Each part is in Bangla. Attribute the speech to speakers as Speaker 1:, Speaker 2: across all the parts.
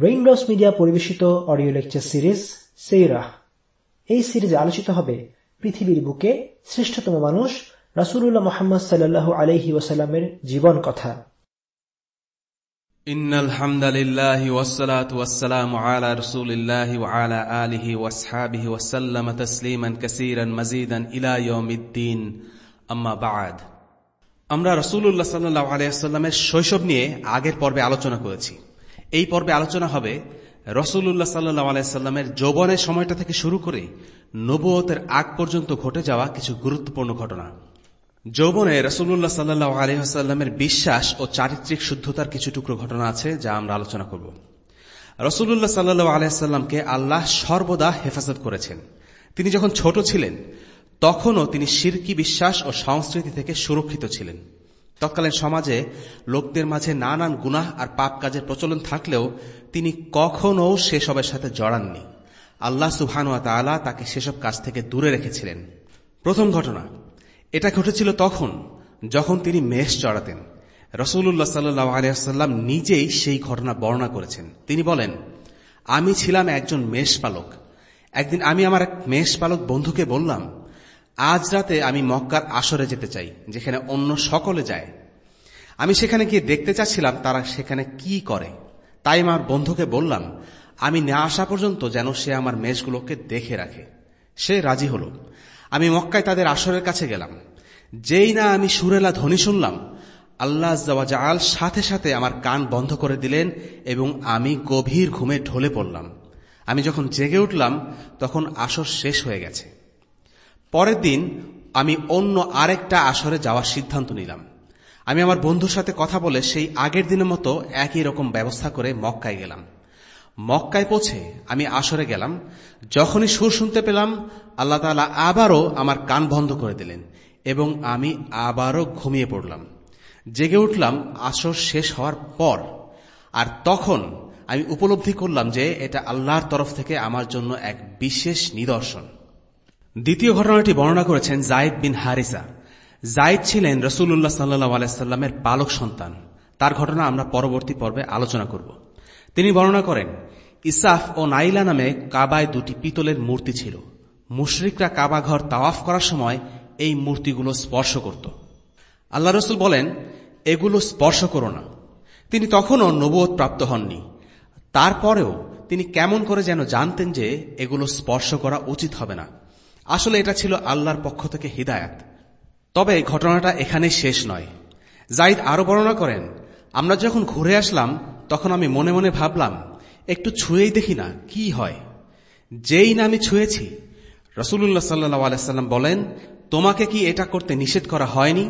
Speaker 1: রেইনড্রপস মিডিয়া পরিবেশিত অডিও লেকচার সিরিজ সেইরাহ এই সিরিজে আলোচিত হবে পৃথিবীর বুকে শ্রেষ্ঠতম মানুষ রাসুলুল্লাহ মোহাম্মদ সাল্লাহ আলহি ওয়াসাল্লামের জীবন কথা
Speaker 2: إن الحمد لله والصلاة والسلام على رسول الله وعلى آله واصحابه وسلم تسليما كثيرا مزيدا إلى يوم الدين أما بعد আমরা রসুল্লাহ সাল্লাহ আলাইসাল্লামের শৈশব নিয়ে আগের পর্বে আলোচনা করেছি এই পর্বে আলোচনা হবে রসুল্লাহ সাল্লাহ আলাইসাল্লামের যৌবনের সময়টা থেকে শুরু করে নবুয়তের আগ পর্যন্ত ঘটে যাওয়া কিছু গুরুত্বপূর্ণ ঘটনা। যৌবনে রসুল্লাহ সাল্লাহ আলহামের বিশ্বাস ও চারিত্রিক শুদ্ধতার কিছু টুকরো ঘটনা আছে যা আমরা আলোচনা করব। রসুল্লাহ সাল্লু আলহামকে আল্লাহ সর্বদা হেফাজত করেছেন। তিনি যখন ছোট ছিলেন, তখনও তিনি শিরকি বিশ্বাস ও সংস্কৃতি থেকে সুরক্ষিত ছিলেন। তৎকালীন সমাজে লোকদের মাঝে নানান গুনাহ আর পাপ কাজের প্রচলন থাকলেও তিনি কখনও সেসবের সাথে জড়াননি। আল্লাহ সুবহানুয়া তালা তাকে সেসব কাজ থেকে দূরে রেখেছিলেন। প্রথম ঘটনা, এটা ঘটেছিল তখন যখন তিনি মেষ চড়াতেন। রসুল্লাহ সাল্লু আলিয়াল্লাম নিজেই সেই ঘটনা বর্ণনা করেছেন। তিনি বলেন, আমি ছিলাম একজন মেষ পালক। একদিন আমি আমার এক মেষ পালক বন্ধুকে বললাম আজ রাতে আমি মক্কার আসরে যেতে চাই, যেখানে অন্য সকলে যায়। আমি সেখানে গিয়ে দেখতে চাচ্ছিলাম তারা সেখানে কি করে। তাই আমার বন্ধুকে বললাম, আমি না আসা পর্যন্ত যেন সে আমার মেষগুলোকে দেখে রাখে। সে রাজি হল। আমি মক্কায় তাদের আসরের কাছে গেলাম। যেই না আমি সুরেলা ধ্বনি শুনলাম, আল্লাহ জওয়াজাল সাথে সাথে আমার কান বন্ধ করে দিলেন এবং আমি গভীর ঘুমে ঢলে পড়লাম। আমি যখন জেগে উঠলাম, তখন আসর শেষ হয়ে গেছে। পরের দিন আমি অন্য আরেকটা আসরে যাওয়ার সিদ্ধান্ত নিলাম। আমি আমার বন্ধুর সাথে কথা বলে সেই আগের দিনের মতো একই রকম ব্যবস্থা করে মক্কায় গেলাম। মক্কায় পৌঁছে আমি আসরে গেলাম। যখনই সুর শুনতে পেলাম, আল্লাহ তালা আবারও আমার কান বন্ধ করে দিলেন এবং আমি আবারও ঘুমিয়ে পড়লাম। জেগে উঠলাম, আসর শেষ হওয়ার পর। আর তখন আমি উপলব্ধি করলাম যে এটা আল্লাহর তরফ থেকে আমার জন্য এক বিশেষ নিদর্শন। দ্বিতীয় ঘটনাটি বর্ণনা করেছেন জায়দ বিন হারিসা। জায়দ ছিলেন রসুল্লাহ সাল্লাহ আলাইস্লামের বালক সন্তান। তার ঘটনা আমরা পরবর্তী পর্বে আলোচনা করব। তিনি বর্ণনা করেন, ইসাফ ও নাইলা নামে কাবায় দুটি পিতলের মূর্তি ছিল। মুশরিকরা কাবা ঘর তাওয়াফ করার সময় এই মূর্তিগুলো স্পর্শ করত। আল্লাহ রসুল বলেন, এগুলো স্পর্শ করো না। তিনি তখনও নবোধ প্রাপ্ত হননি। তারপরেও তিনি কেমন করে যেন জানতেন যে এগুলো স্পর্শ করা উচিত হবে না। আসলে এটা ছিল আল্লাহর পক্ষ থেকে হিদায়াত। তবে ঘটনাটা এখানে শেষ নয়। জাইদ আরও বর্ণনা করেন, আমরা যখন ঘুরে আসলাম, তখন আমি মনে মনে ভাবলাম, একটু ছুঁয়েই দেখি না, কি হয়? যেই না আমি ছুঁয়েছি। রসুল্লাহ সাল্লাহ আলাইসাল্লাম বলেন, তোমাকে কি এটা করতে নিষেধ করা হয়নি?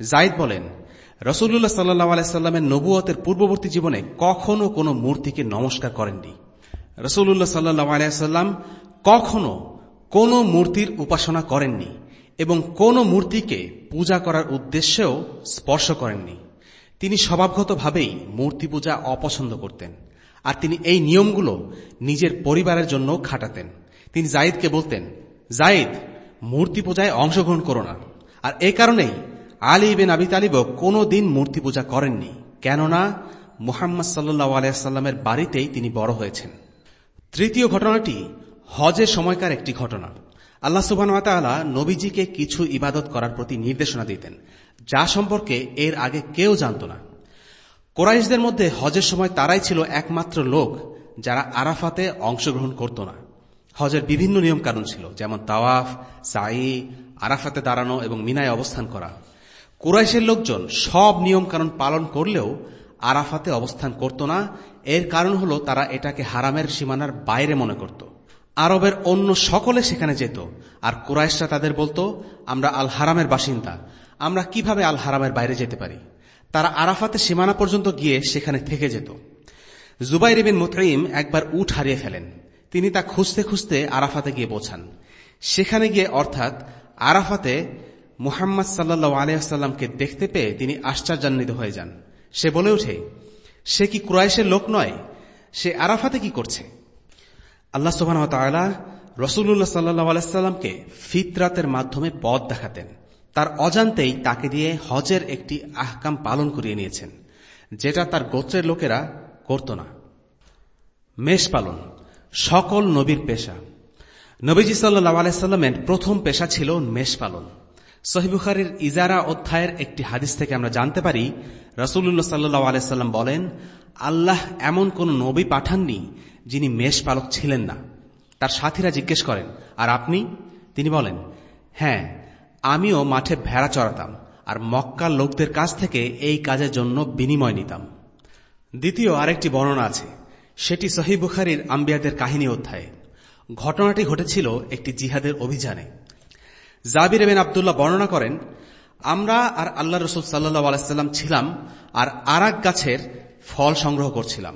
Speaker 2: জাইদ বলেন রসুল্লাহ সাল্লাহ আলাইস্লামের নবুয়তের পূর্ববর্তী জীবনে কখনো কোনো মূর্তিকে নমস্কার করেননি। রসুল্লাহ সাল্লাহ আলাইসাল্লাম কখনো কোনো মূর্তির উপাসনা করেননি এবং কোনো মূর্তিকে পূজা করার উদ্দেশ্যেও স্পর্শ করেননি। তিনি স্বভাবগতভাবেই মূর্তি পূজা অপছন্দ করতেন আর তিনি এই নিয়মগুলো নিজের পরিবারের জন্য খাটাতেন। তিনি জাইদকে বলতেন জাইদ মূর্তি পূজায় অংশগ্রহণ করো না। আর এ কারণেই আলী বিন আবি তালিবও কোনো দিন মূর্তি পূজা করেননি, কেননা মুহাম্মদ সাল্লু আলিয়াল্লামের বাড়িতেই তিনি বড় হয়েছেন। তৃতীয় ঘটনাটি হজের সময়কার একটি ঘটনা। আল্লাহ সুবাহ নবীজিকে কিছু ইবাদত করার প্রতি নির্দেশনা দিতেন, যা সম্পর্কে এর আগে কেউ জানত না। কোরাইশদের মধ্যে হজের সময় তারাই ছিল একমাত্র লোক যারা আরাফাতে অংশগ্রহণ করত না। হজের বিভিন্ন নিয়ম কানুন ছিল, যেমন তাওয়াফ সাই আরাফাতে দাঁড়ানো এবং মিনায় অবস্থান করা। কুরাইশের লোকজন সব নিয়ম কানুন পালন করলেও আরাফাতে অবস্থান করত না। এর কারণ হল তারা এটাকে হারামের সীমানার বাইরে মনে করত। আরবের অন্য সকলে সেখানে যেত। আর কুরাইশরা তাদের বলতো, আমরা আল হারামের বাসিন্দা। আমরা কীভাবে আল হারামের বাইরে যেতে পারি? তারা আরাফাতে সীমানা পর্যন্ত গিয়ে সেখানে থেকে যেত। জুবাইর বিন মুতঈম একবার উঠ হারিয়ে ফেলেন। তিনি তা খুঁজতে খুঁজতে আরাফাতে গিয়ে পৌঁছান। সেখানে গিয়ে অর্থাৎ আরাফাতে মুহাম্মদ সাল্লাহ আলিয়াকে দেখতে পেয়ে তিনি আশ্চর্যান্বিত হয়ে যান। সে বলে ওঠে, সে কি ক্রয়েশের লোক নয়? সে আরাফাতে কি করছে? আল্লাহ সুবাহ রসুল্লাহ সাল্লাহ আলাইস্লামকে ফিতরাতের মাধ্যমে পথ দেখাতেন। তার অজান্তেই তাকে দিয়ে হজের একটি আহকাম পালন করিয়ে নিয়েছেন, যেটা তার গোত্রের লোকেরা করত না। মেষ পালন, সকল নবীর পেশা। নবীজি সাল্লাহ আলাইস্লামের প্রথম পেশা ছিল মেষ পালন। সহিবুখারির ইজারা অধ্যায়ের একটি হাদিস থেকে আমরা জানতে পারি রসুল্লাহ সাল্লু আলাইসাল্লাম বলেন, আল্লাহ এমন কোন নবী পাঠাননি যিনি মেষ পালক ছিলেন না। তার সাথীরা জিজ্ঞেস করেন, আর আপনি? তিনি বলেন হ্যাঁ আমিও মাঠে ভেড়া চড়াতাম আর মক্কার লোকদের কাছ থেকে এই কাজের জন্য বিনিময় নিতাম। দ্বিতীয় আরেকটি বর্ণনা আছে, সেটি সহি বুখারির আম্বিয়াদের কাহিনী অধ্যায়ে। ঘটনাটি ঘটেছিল একটি জিহাদের অভিযানে। জাবির এবেন আবদুল্লাহ বর্ণনা করেন, আমরা আর আল্লাহ রসুল সাল্লাহ আলাইসাল্লাম ছিলাম আর আরাক গাছের ফল সংগ্রহ করছিলাম।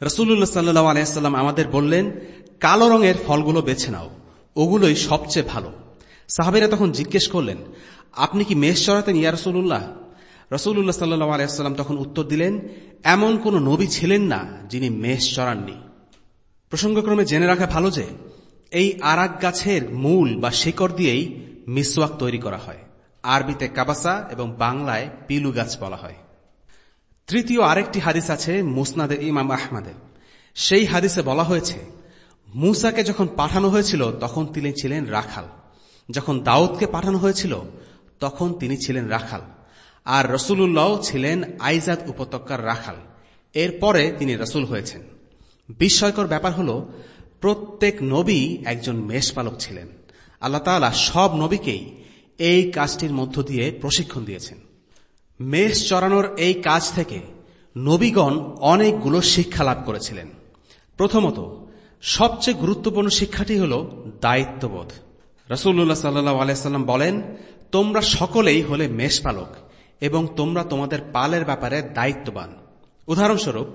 Speaker 2: রসুল্লাহ সাল্লাহ আলাইসাল্লাম আমাদের বললেন, কালো রঙের ফলগুলো বেছে নাও, ওগুলোই সবচেয়ে ভালো। সাহাবেরা তখন জিজ্ঞেস করলেন, আপনি কি মেষ চড়াতেন ইয়া রসুল্লাহ রসুল্লাহ সাল্লাহ আলাইসাল্লাম তখন উত্তর দিলেন, এমন কোন নবী ছিলেন না যিনি মেষ চড়াননি। প্রসঙ্গক্রমে জেনে রাখা ভালো যে এই আরাক গাছের মূল বা শেকড় দিয়েই মিসওয়াক তৈরি করা হয়। আরবিতে কাবাসা এবং বাংলায় পিলু গাছ বলা হয়। তৃতীয় আরেকটি হাদিস আছে মুসনাদের ইমাম আহমাদের সেই হাদিসে বলা হয়েছে, মুসাকে যখন পাঠানো হয়েছিল, তখন তিনি ছিলেন রাখাল। যখন দাউদকে পাঠানো হয়েছিল, তখন তিনি ছিলেন রাখাল। আর রসুল্লাহ ছিলেন আইজাদ উপত্যকার রাখাল। এরপরে তিনি রসুল হয়েছেন। বিস্ময়কর ব্যাপার হল প্রত্যেক নবী একজন মেষপালক ছিলেন। আল্লাহ তালা সব নবীকেই এই কাজটির মধ্য দিয়ে প্রশিক্ষণ দিয়েছেন। মেষ চড়ানোর এই কাজ থেকে নবীগণ অনেকগুলো শিক্ষা লাভ করেছিলেন। প্রথমত, সবচেয়ে গুরুত্বপূর্ণ শিক্ষাটি হল দায়িত্ববোধ। রসুল্লাহ সাল্লাহ আলাইসাল্লাম বলেন, তোমরা সকলেই হলে মেষপালক এবং তোমরা তোমাদের পালের ব্যাপারে দায়িত্ববান। উদাহরণস্বরূপ,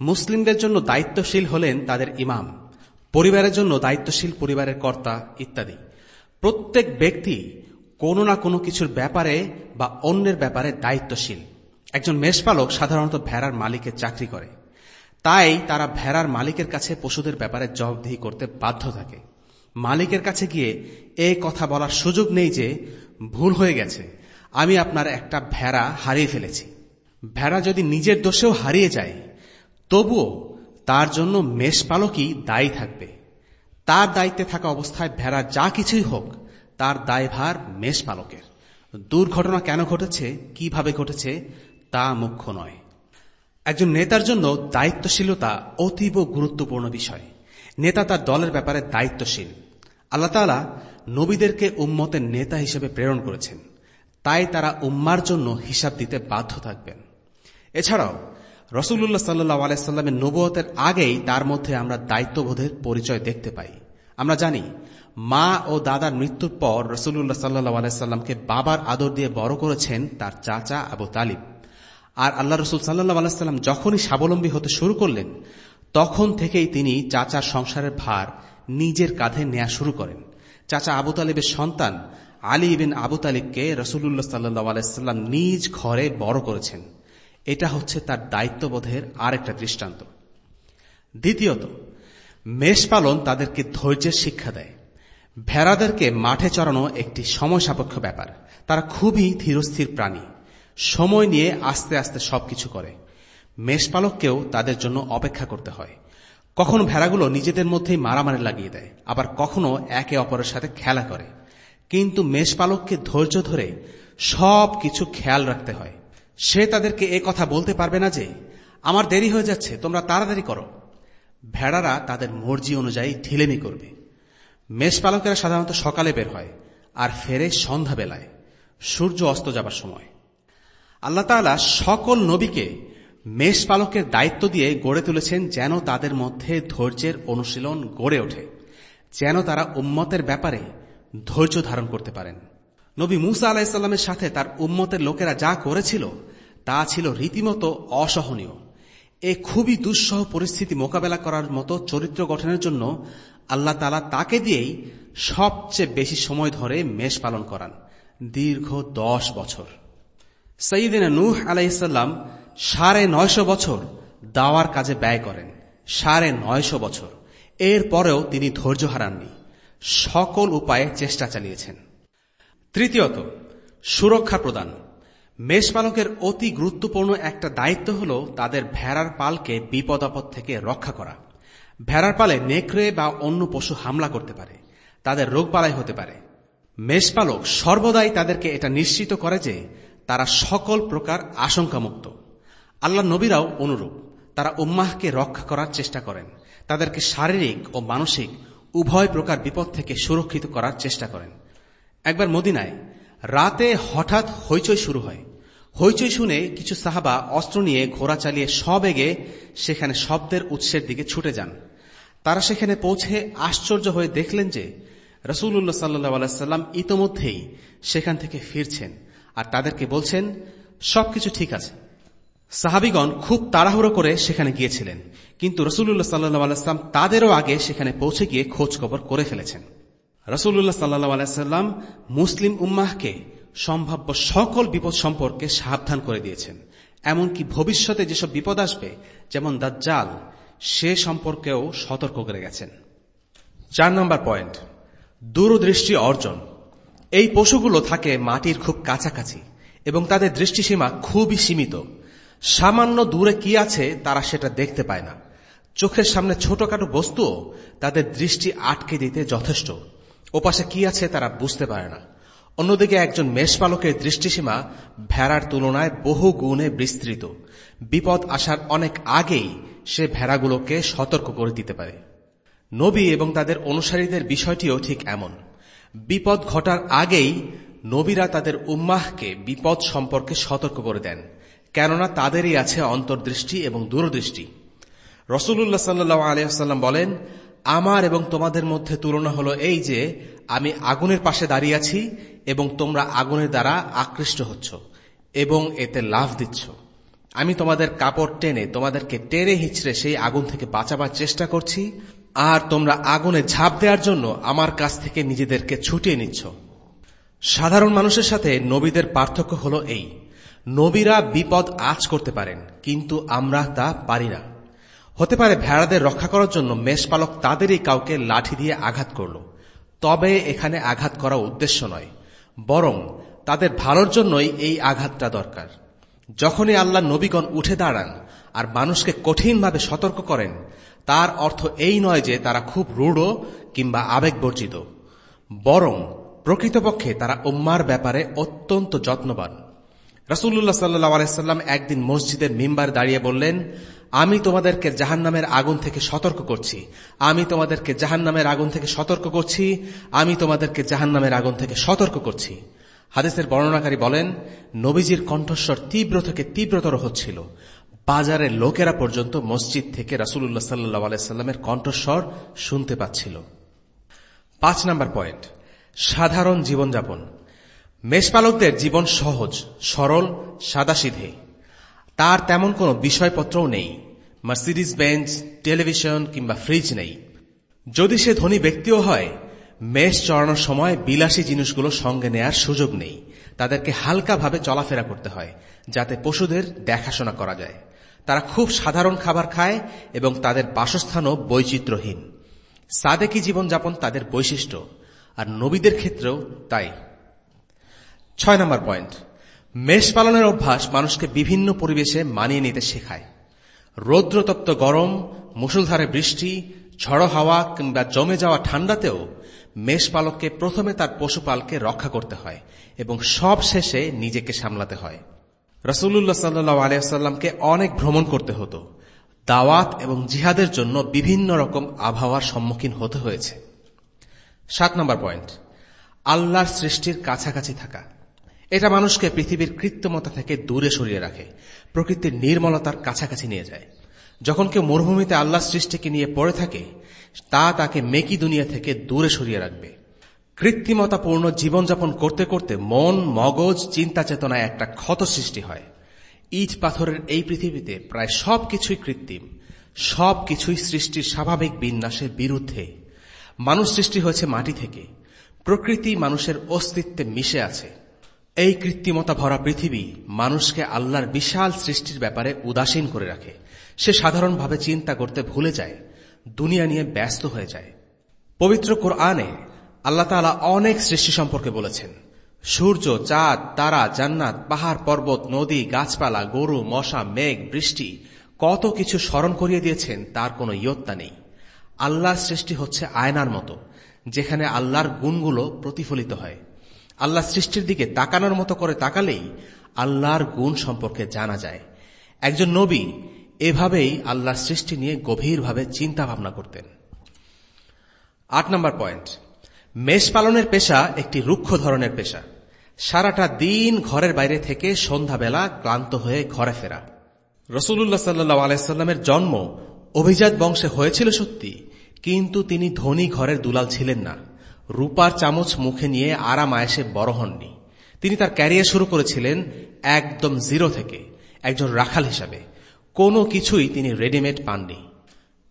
Speaker 2: মুসলিমদের জন্য দায়িত্বশীল হলেন তাদের ইমাম। পরিবারের জন্য, দায়িত্বশীল পরিবারের কর্তা ইত্যাদি। প্রত্যেক ব্যক্তি কোনো না কোনো কিছুর ব্যাপারে বা অন্যের ব্যাপারে দায়িত্বশীল। একজন মেষপালক সাধারণত ভেড়ার মালিকের চাকরি করে। তাই তারা ভেড়ার মালিকের কাছে পশুদের ব্যাপারে জবাবদিহি করতে বাধ্য থাকে। মালিকের কাছে গিয়ে এ কথা বলার সুযোগ নেই যে, ভুল হয়ে গেছে। আমি আপনার একটা ভেড়া হারিয়ে ফেলেছি। ভেড়া যদি নিজের দোষেও হারিয়ে যায়, তবুও তার জন্য মেষপালকই দায়ী থাকবে। তার দায়িত্বে থাকা অবস্থায় ভেড়া যা কিছুই হোক, তার দায়ভার মেষপালকের দুর্ঘটনা কেন ঘটেছে, কীভাবে ঘটেছে, তা মুখ্য নয়। একজন নেতার জন্য দায়িত্বশীলতা অতীব গুরুত্বপূর্ণ বিষয়। নেতা তার দলের ব্যাপারে দায়িত্বশীল। আল্লাহ তালা নবীদেরকে উম্মতের নেতা হিসেবে প্রেরণ করেছেন। তাই তারা উম্মার জন্য হিসাব দিতে বাধ্য থাকবেন। এছাড়াও রসুল্লাহ সাল্লাহ আলাইস্লামের নবতের আগেই তার মধ্যে আমরা দায়িত্ববোধের পরিচয় দেখতে পাই। আমরা জানি, মা ও দাদার মৃত্যুর পর রসুল্লাহ সাল্লাহ আলাইস্লামকে বাবার আদর দিয়ে বড় করেছেন তার চাচা আবু তালিব। আর আল্লাহ রসুল সাল্লাহ আলাইস্লাম যখনই স্বাবলম্বী হতে শুরু করলেন, তখন থেকেই তিনি চাচার সংসারের ভার নিজের কাঁধে নেয়া শুরু করেন। চাচা আবু তালিবের সন্তান আলী বিন আবু তালিবকে রসুল্লাহ সাল্লাহ আলাইস্লাম নিজ ঘরে বড় করেছেন। এটা হচ্ছে তার দায়িত্ববোধের আরেকটা দৃষ্টান্ত। দ্বিতীয়ত মেষ পালন তাদেরকে ধৈর্যের শিক্ষা দেয়। ভেড়াদেরকে মাঠে চড়ানো একটি সময় সাপেক্ষ ব্যাপার। তারা খুবই ধীরস্থির প্রাণী। সময় নিয়ে আস্তে আস্তে সবকিছু করে। মেষপালককেও তাদের জন্য অপেক্ষা করতে হয়। কখনো ভেড়াগুলো নিজেদের মধ্যেই মারামারি লাগিয়ে দেয়, আবার কখনো একে অপরের সাথে খেলা করে। কিন্তু মেষপালককে ধৈর্য ধরে সব কিছু খেয়াল রাখতে হয়। সে তাদেরকে এ কথা বলতে পারবে না যে, আমার দেরি হয়ে যাচ্ছে, তোমরা তাড়াতাড়ি করো। ভেড়ারা তাদের মর্জি অনুযায়ী ঢিলেমি করবে। মেষপালকেরা সাধারণত সকালে বের হয় আর ফেরে সন্ধ্যাবেলায় সূর্য অস্ত যাবার সময়। আল্লাহ তালা সকল নবীকে মেষপালকের দায়িত্ব দিয়ে গড়ে তুলেছেন যেন তাদের মধ্যে ধৈর্যের অনুশীলন গড়ে ওঠে, যেন তারা উম্মতের ব্যাপারে ধৈর্য ধারণ করতে পারেন। নবী মুসা আলাহিসাল্লামের সাথে তার উম্মতের লোকেরা যা করেছিল, তা ছিল রীতিমতো অসহনীয়। এ খুবই দুঃসহ পরিস্থিতি মোকাবেলা করার মতো চরিত্র গঠনের জন্য আল্লাহ তালা তাকে দিয়েই সবচেয়ে বেশি সময় ধরে মেষ পালন করান, দীর্ঘ দশ বছর। সঈদিনা নূহ আলাইসাল্লাম সাড়ে নয়শো বছর দাওয়ার কাজে ব্যয় করেন, সাড়ে নয়শো বছর। এর পরেও তিনি ধৈর্য হারাননি। সকল উপায়ে চেষ্টা চালিয়েছেন। তৃতীয়ত, সুরক্ষা প্রদান। মেষপালকের অতি গুরুত্বপূর্ণ একটা দায়িত্ব হল তাদের ভেড়ার পালকে বিপদ আপদ থেকে রক্ষা করা। ভেড়ার পালে নেকড়ে বা অন্য পশু হামলা করতে পারে, তাদের রোগবালাই হতে পারে। মেষপালক সর্বদাই তাদেরকে এটা নিশ্চিত করে যে তারা সকল প্রকার আশঙ্কামুক্ত। আল্লাহ নবীরাও অনুরূপ, তারা উম্মাহকে রক্ষা করার চেষ্টা করেন। তাদেরকে শারীরিক ও মানসিক উভয় প্রকার বিপদ থেকে সুরক্ষিত করার চেষ্টা করেন। একবার মদিনায় রাতে হঠাৎ হইচই শুরু হয়। হইচই শুনে কিছু সাহাবা অস্ত্র নিয়ে ঘোড়া চালিয়ে সবেগে সেখানে শব্দের উৎসের দিকে ছুটে যান। তারা সেখানে পৌঁছে আশ্চর্য হয়ে দেখলেন যে রসুল্লাহ সাল্লাহ সাল্লাম ইতোমধ্যেই সেখান থেকে ফিরছেন আর তাদেরকে বলছেন, সবকিছু ঠিক আছে। সাহাবিগণ খুব তাড়াহুড়ো করে সেখানে গিয়েছিলেন, কিন্তু রসুল্লাহ সাল্লাহ তাদেরও আগে সেখানে পৌঁছে গিয়ে খোঁজ খবর করে ফেলেছেন। রসুল্লাহ সাল্লাহ আলাইসাল্লাম মুসলিম উম্মাহকে সম্ভাব্য সকল বিপদ সম্পর্কে সাবধান করে দিয়েছেন। এমনকি ভবিষ্যতে যেসব বিপদ আসবে, যেমন দাজ্জাল, সে সম্পর্কেও সতর্ক করে গেছেন। চার নম্বর পয়েন্ট, দূরদৃষ্টি অর্জন। এই পশুগুলো থাকে মাটির খুব কাছাকাছি এবং তাদের দৃষ্টিসীমা খুবই সীমিত। সামান্য দূরে কি আছে তারা সেটা দেখতে পায় না। চোখের সামনে ছোটখাটো বস্তুও তাদের দৃষ্টি আটকে দিতে যথেষ্ট। ওপাশে কি আছে তারা বুঝতে পারে না। অন্যদিকে একজন মেষপালকের দৃষ্টিসীমা ভেড়ার তুলনায় বহু গুণে বিস্তৃত। বিপদ আসার অনেক আগেই সে ভেড়াগুলোকে সতর্ক করে দিতে পারে। নবী এবং তাদের অনুসারীদের বিষয়টিও ঠিক এমন। বিপদ ঘটার আগেই নবীরা তাদের উম্মাহকে বিপদ সম্পর্কে সতর্ক করে দেন, কেননা তাদেরই আছে অন্তর্দৃষ্টি এবং দূরদৃষ্টি। রসুল্লাহ সাল্লাহ আলিয়াল্লাম বলেন আমার এবং তোমাদের মধ্যে তুলনা হলো এই যে, আমি আগুনের পাশে দাঁড়িয়ে আছি এবং তোমরা আগুনের দ্বারা আকৃষ্ট হচ্ছ এবং এতে লাভ দিচ্ছ। আমি তোমাদের কাপড় টেনে, তোমাদেরকে টেনে হিচড়ে সেই আগুন থেকে বাঁচাবার চেষ্টা করছি। আর তোমরা আগুনে ঝাঁপ দেওয়ার জন্য আমার কাছ থেকে নিজেদেরকে ছুটিয়ে নিচ্ছ। সাধারণ মানুষের সাথে নবীদের পার্থক্য হল এই। নবীরা বিপদ আজ করতে পারেন, কিন্তু আমরা তা পারি না। হতে পারে ভেড়াদের রক্ষা করার জন্য মেষপালক তাদেরই কাউকে লাঠি দিয়ে আঘাত করল। তবে এখানে আঘাত করা উদ্দেশ্য নয়, বরং তাদের ভালোর জন্যই এই আঘাতটা দরকার। যখনই আল্লাহ নবীগণ উঠে দাঁড়ান আর মানুষকে কঠিনভাবে সতর্ক করেন, তার অর্থ এই নয় যে তারা খুব রূঢ় কিংবা আবেগবর্জিত, বরং প্রকৃতপক্ষে তারা উম্মার ব্যাপারে অত্যন্ত যত্নবান। রসুল্লাহ সাল্লাহ আলাইসাল্লাম একদিন মসজিদের মিম্বার দাঁড়িয়ে বললেন আমি তোমাদেরকে জাহান নামের আগুন থেকে সতর্ক করছি। আমি তোমাদেরকে জাহান নামের আগুন থেকে সতর্ক করছি। আমি তোমাদেরকে জাহান নামের আগুন থেকে সতর্ক করছি। হাদিসের বর্ণনাকারী বলেন, নবীজির কণ্ঠস্বর তীব্র থেকে তীব্রতর হচ্ছিল। বাজারের লোকেরা পর্যন্ত মসজিদ থেকে রাসুল্লাহ সাল্লাহ আলাইস্লামের কণ্ঠস্বর শুনতে পাচ্ছিল। পাঁচ নম্বর পয়েন্ট, সাধারণ জীবনযাপন। মেষপালকদের জীবন সহজ, সরল, সাদাসিধে। তার তেমন কোনো বিষয়পত্রও নেই। মার্সিডিস বেঞ্চ টেলিভিশন কিংবা ফ্রিজ নেই। যদি সে ধনী ব্যক্তিও হয়, মেষ চড়ানোর সময় বিলাসী জিনিসগুলো সঙ্গে নেয়ার সুযোগ নেই। তাদেরকে হালকাভাবে চলাফেরা করতে হয়, যাতে পশুদের দেখাশোনা করা যায়। তারা খুব সাধারণ খাবার খায় এবং তাদের বাসস্থানও বৈচিত্র্যহীন। সাদেকি জীবনযাপন তাদের বৈশিষ্ট্য, আর নবীদের ক্ষেত্রেও তাই। ছয় নম্বর পয়েন্ট। মেষ পালনের অভ্যাস মানুষকে বিভিন্ন পরিবেশে মানিয়ে নিতে শেখায়। রৌদ্রতপ্ত গরম মুসুলধারে বৃষ্টি, ঝড়ো হাওয়া কিংবা জমে যাওয়া ঠান্ডাতেও মেষপালককে প্রথমে তার পশুপালকে রক্ষা করতে হয় এবং সব শেষে নিজেকে সামলাতে হয়। রসুল্লাহ সাল্লু আলিয়াল্লামকে অনেক ভ্রমণ করতে হতো। দাওয়াত এবং জিহাদের জন্য বিভিন্ন রকম আবহাওয়ার সম্মুখীন হতে হয়েছে। সাত নম্বর পয়েন্ট। আল্লাহর সৃষ্টির কাছাকাছি থাকা। এটা মানুষকে পৃথিবীর কৃত্রিমতা থেকে দূরে সরিয়ে রাখে, প্রকৃতির নির্মলতার কাছাকাছি নিয়ে যায়। যখন কেউ মরুভূমিতে আল্লাহ সৃষ্টিকে নিয়ে পড়ে থাকে, তা তাকে মেকি দুনিয়া থেকে দূরে সরিয়ে রাখবে। কৃত্রিমতাপূর্ণ জীবনযাপন করতে করতে মন, মগজ, চিন্তা চেতনায় একটা ক্ষত সৃষ্টি হয়। ইট পাথরের এই পৃথিবীতে প্রায় সব কিছুই কৃত্রিম সব কিছুই সৃষ্টির স্বাভাবিক বিন্যাসের বিরুদ্ধে। মানুষ সৃষ্টি হয়েছে মাটি থেকে, প্রকৃতি মানুষের অস্তিত্বে মিশে আছে। এই কৃত্রিমতা ভরা পৃথিবী মানুষকে আল্লাহর বিশাল সৃষ্টির ব্যাপারে উদাসীন করে রাখে। সে সাধারণভাবে চিন্তা করতে ভুলে যায়, দুনিয়া নিয়ে ব্যস্ত হয়ে যায়। পবিত্র কোরআনে আল্লাহ তালা অনেক সৃষ্টি সম্পর্কে বলেছেন। সূর্য, চাঁদ, তারা, জান্নাত, পাহাড়, পর্বত, নদী, গাছপালা, গরু, মশা, মেঘ, বৃষ্টি কত কিছু স্মরণ করিয়ে দিয়েছেন, তার কোনো ইয়ত্তা নেই। আল্লাহর সৃষ্টি হচ্ছে আয়নার মতো, যেখানে আল্লাহর গুণগুলো প্রতিফলিত হয়। আল্লাহ সৃষ্টির দিকে তাকানোর মতো করে তাকালেই আল্লাহর গুণ সম্পর্কে জানা যায়। একজন নবী এভাবেই আল্লাহর সৃষ্টি নিয়ে গভীরভাবে চিন্তা ভাবনা করতেন। আট নম্বর পয়েন্ট। মেষ পালনের পেশা একটি রুক্ষ ধরনের পেশা। সারাটা দিন ঘরের বাইরে থেকে সন্ধ্যাবেলা ক্লান্ত হয়ে ঘরে ফেরা। রসুল্লাহ সাল্লু আলাইস্লামের জন্ম অভিজাত বংশে হয়েছিল সত্যি, কিন্তু তিনি ধনী ঘরের দুলাল ছিলেন না। রূপার চামচ মুখে নিয়ে আরাম আয়েসে বড় হননি। তিনি তার ক্যারিয়ার শুরু করেছিলেন একদম জিরো থেকে, একজন রাখাল হিসাবে। কোনো কিছুই তিনি রেডিমেড পাননি।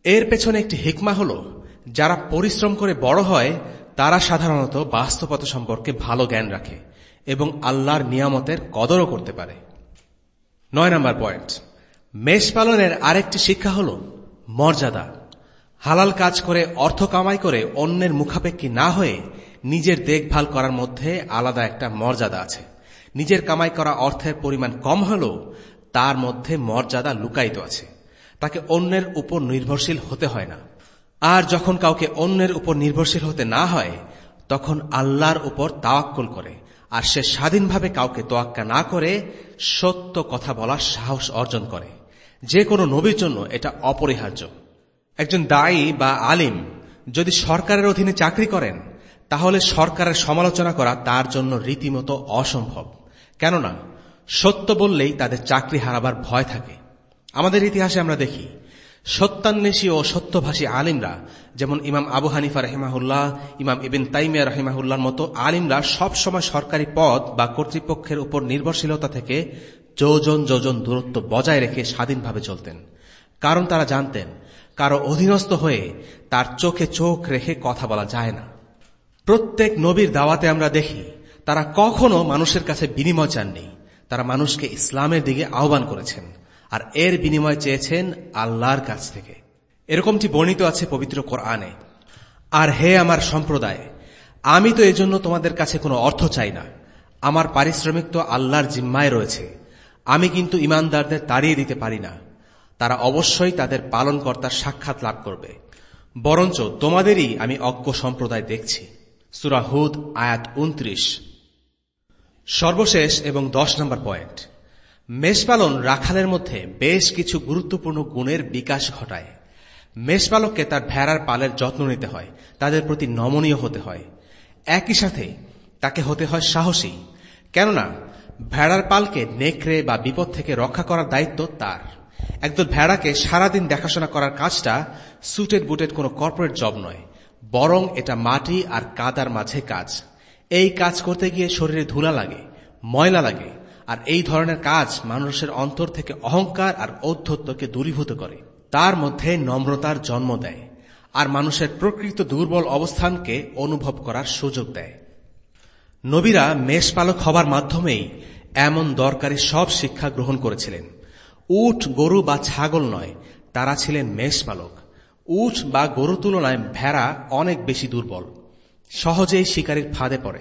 Speaker 2: এর পেছনে একটি হিকমা হল, যারা পরিশ্রম করে বড় হয়, তারা সাধারণত বাস্তবতা সম্পর্কে ভালো জ্ঞান রাখে এবং আল্লাহর নিয়ামতের কদরও করতে পারে। নয় নম্বর পয়েন্ট। মেষ পালনের আরেকটি শিক্ষা হল মর্যাদা। হালাল কাজ করে, অর্থ কামাই করে অন্যের মুখাপেক্ষী না হয়ে নিজের দেখভাল করার মধ্যে আলাদা একটা মর্যাদা আছে। নিজের কামাই করা অর্থের পরিমাণ কম হলেও তার মধ্যে মর্যাদা লুকায়িত আছে। তাকে অন্যের উপর নির্ভরশীল হতে হয় না। আর যখন কাউকে অন্যের উপর নির্ভরশীল হতে না হয়, তখন আল্লাহর উপর তাওয়াক্কল করে। আর সে স্বাধীনভাবে কাউকে তোয়াক্কা না করে, সত্য কথা বলার সাহস অর্জন করে। যে কোনো নবীর জন্য এটা অপরিহার্য। একজন দায়ী বা আলিম যদি সরকারের অধীনে চাকরি করেন, তাহলে সরকারের সমালোচনা করা তার জন্য রীতিমতো অসম্ভব। কেননা, সত্য বললেই তাদের চাকরি হারাবার ভয় থাকে। আমাদের ইতিহাসে আমরা দেখি, সত্যান্বেষী ও সত্যভাষী আলিমরা, যেমন ইমাম আবু হানিফা রহিমাহুল্লাহ, ইমাম ইবিন তাইমিয়া রহিমাহুল্লাহর মতো আলিমরা সবসময় সরকারি পদ বা কর্তৃপক্ষের উপর নির্ভরশীলতা থেকে যোজন যোজন দূরত্ব বজায় রেখে স্বাধীনভাবে চলতেন। কারণ তারা জানতেন কারও অধীনস্থ হয়ে তার চোখে চোখ রেখে কথা বলা যায় না। প্রত্যেক নবীর দাওয়াতে আমরা দেখি, তারা কখনো মানুষের কাছে বিনিময় চাননি। তারা মানুষকে ইসলামের দিকে আহ্বান করেছেন আর এর বিনিময় চেয়েছেন আল্লাহর কাছ থেকে। এরকমটি বর্ণিত আছে পবিত্র কোরআনে। আর হে আমার সম্প্রদায়, আমি তো এজন্য তোমাদের কাছে কোনো অর্থ চাই না। আমার পারিশ্রমিক তো আল্লাহর জিম্মায় রয়েছে। আমি কিন্তু ইমানদারদের তাড়িয়ে দিতে পারি না। তারা অবশ্যই তাদের পালনকর্তার সাক্ষাৎ লাভ করবে। বরঞ্চ তোমাদেরই আমি অজ্ঞ সম্প্রদায় দেখছি। সুরাহুদ আয়াত উনত্রিশ সর্বশেষ এবং দশ নম্বর পয়েন্ট। মেষপালন রাখালের মধ্যে বেশ কিছু গুরুত্বপূর্ণ গুণের বিকাশ ঘটায়। মেষপালককে তার ভেড়ার পালের যত্ন নিতে হয়, তাদের প্রতি নমনীয় হতে হয়। একই সাথে তাকে হতে হয় সাহসী, কেননা ভেড়ার পালকে নেকড়ে বা বিপদ থেকে রক্ষা করার দায়িত্ব তার। একদল ভেড়াকে সারাদিন দেখাশোনা করার কাজটা সুটেড বুটেড কোনো কর্পোরেট জব নয়, বরং এটা মাটি আর কাদার মাঝে কাজ। এই কাজ করতে গিয়ে শরীরে ধুলা লাগে, ময়লা লাগে, আর এই ধরনের কাজ মানুষের অন্তর থেকে অহংকার আর ঔদ্ধত্যকে দূরীভূত করে। তার মধ্যে নম্রতার জন্ম দেয়, আর মানুষের প্রকৃত দুর্বল অবস্থানকে অনুভব করার সুযোগ দেয়। নবীরা মেষপালক হবার মাধ্যমেই এমন দরকারি সব শিক্ষা গ্রহণ করেছিলেন। উঠ গরু বা ছাগল নয়, তারা ছিলেন মেষপালক উঠ বা গরু তুলনায় ভেড়া অনেক বেশি দুর্বল, সহজেই শিকারীর ফাঁদে পড়ে।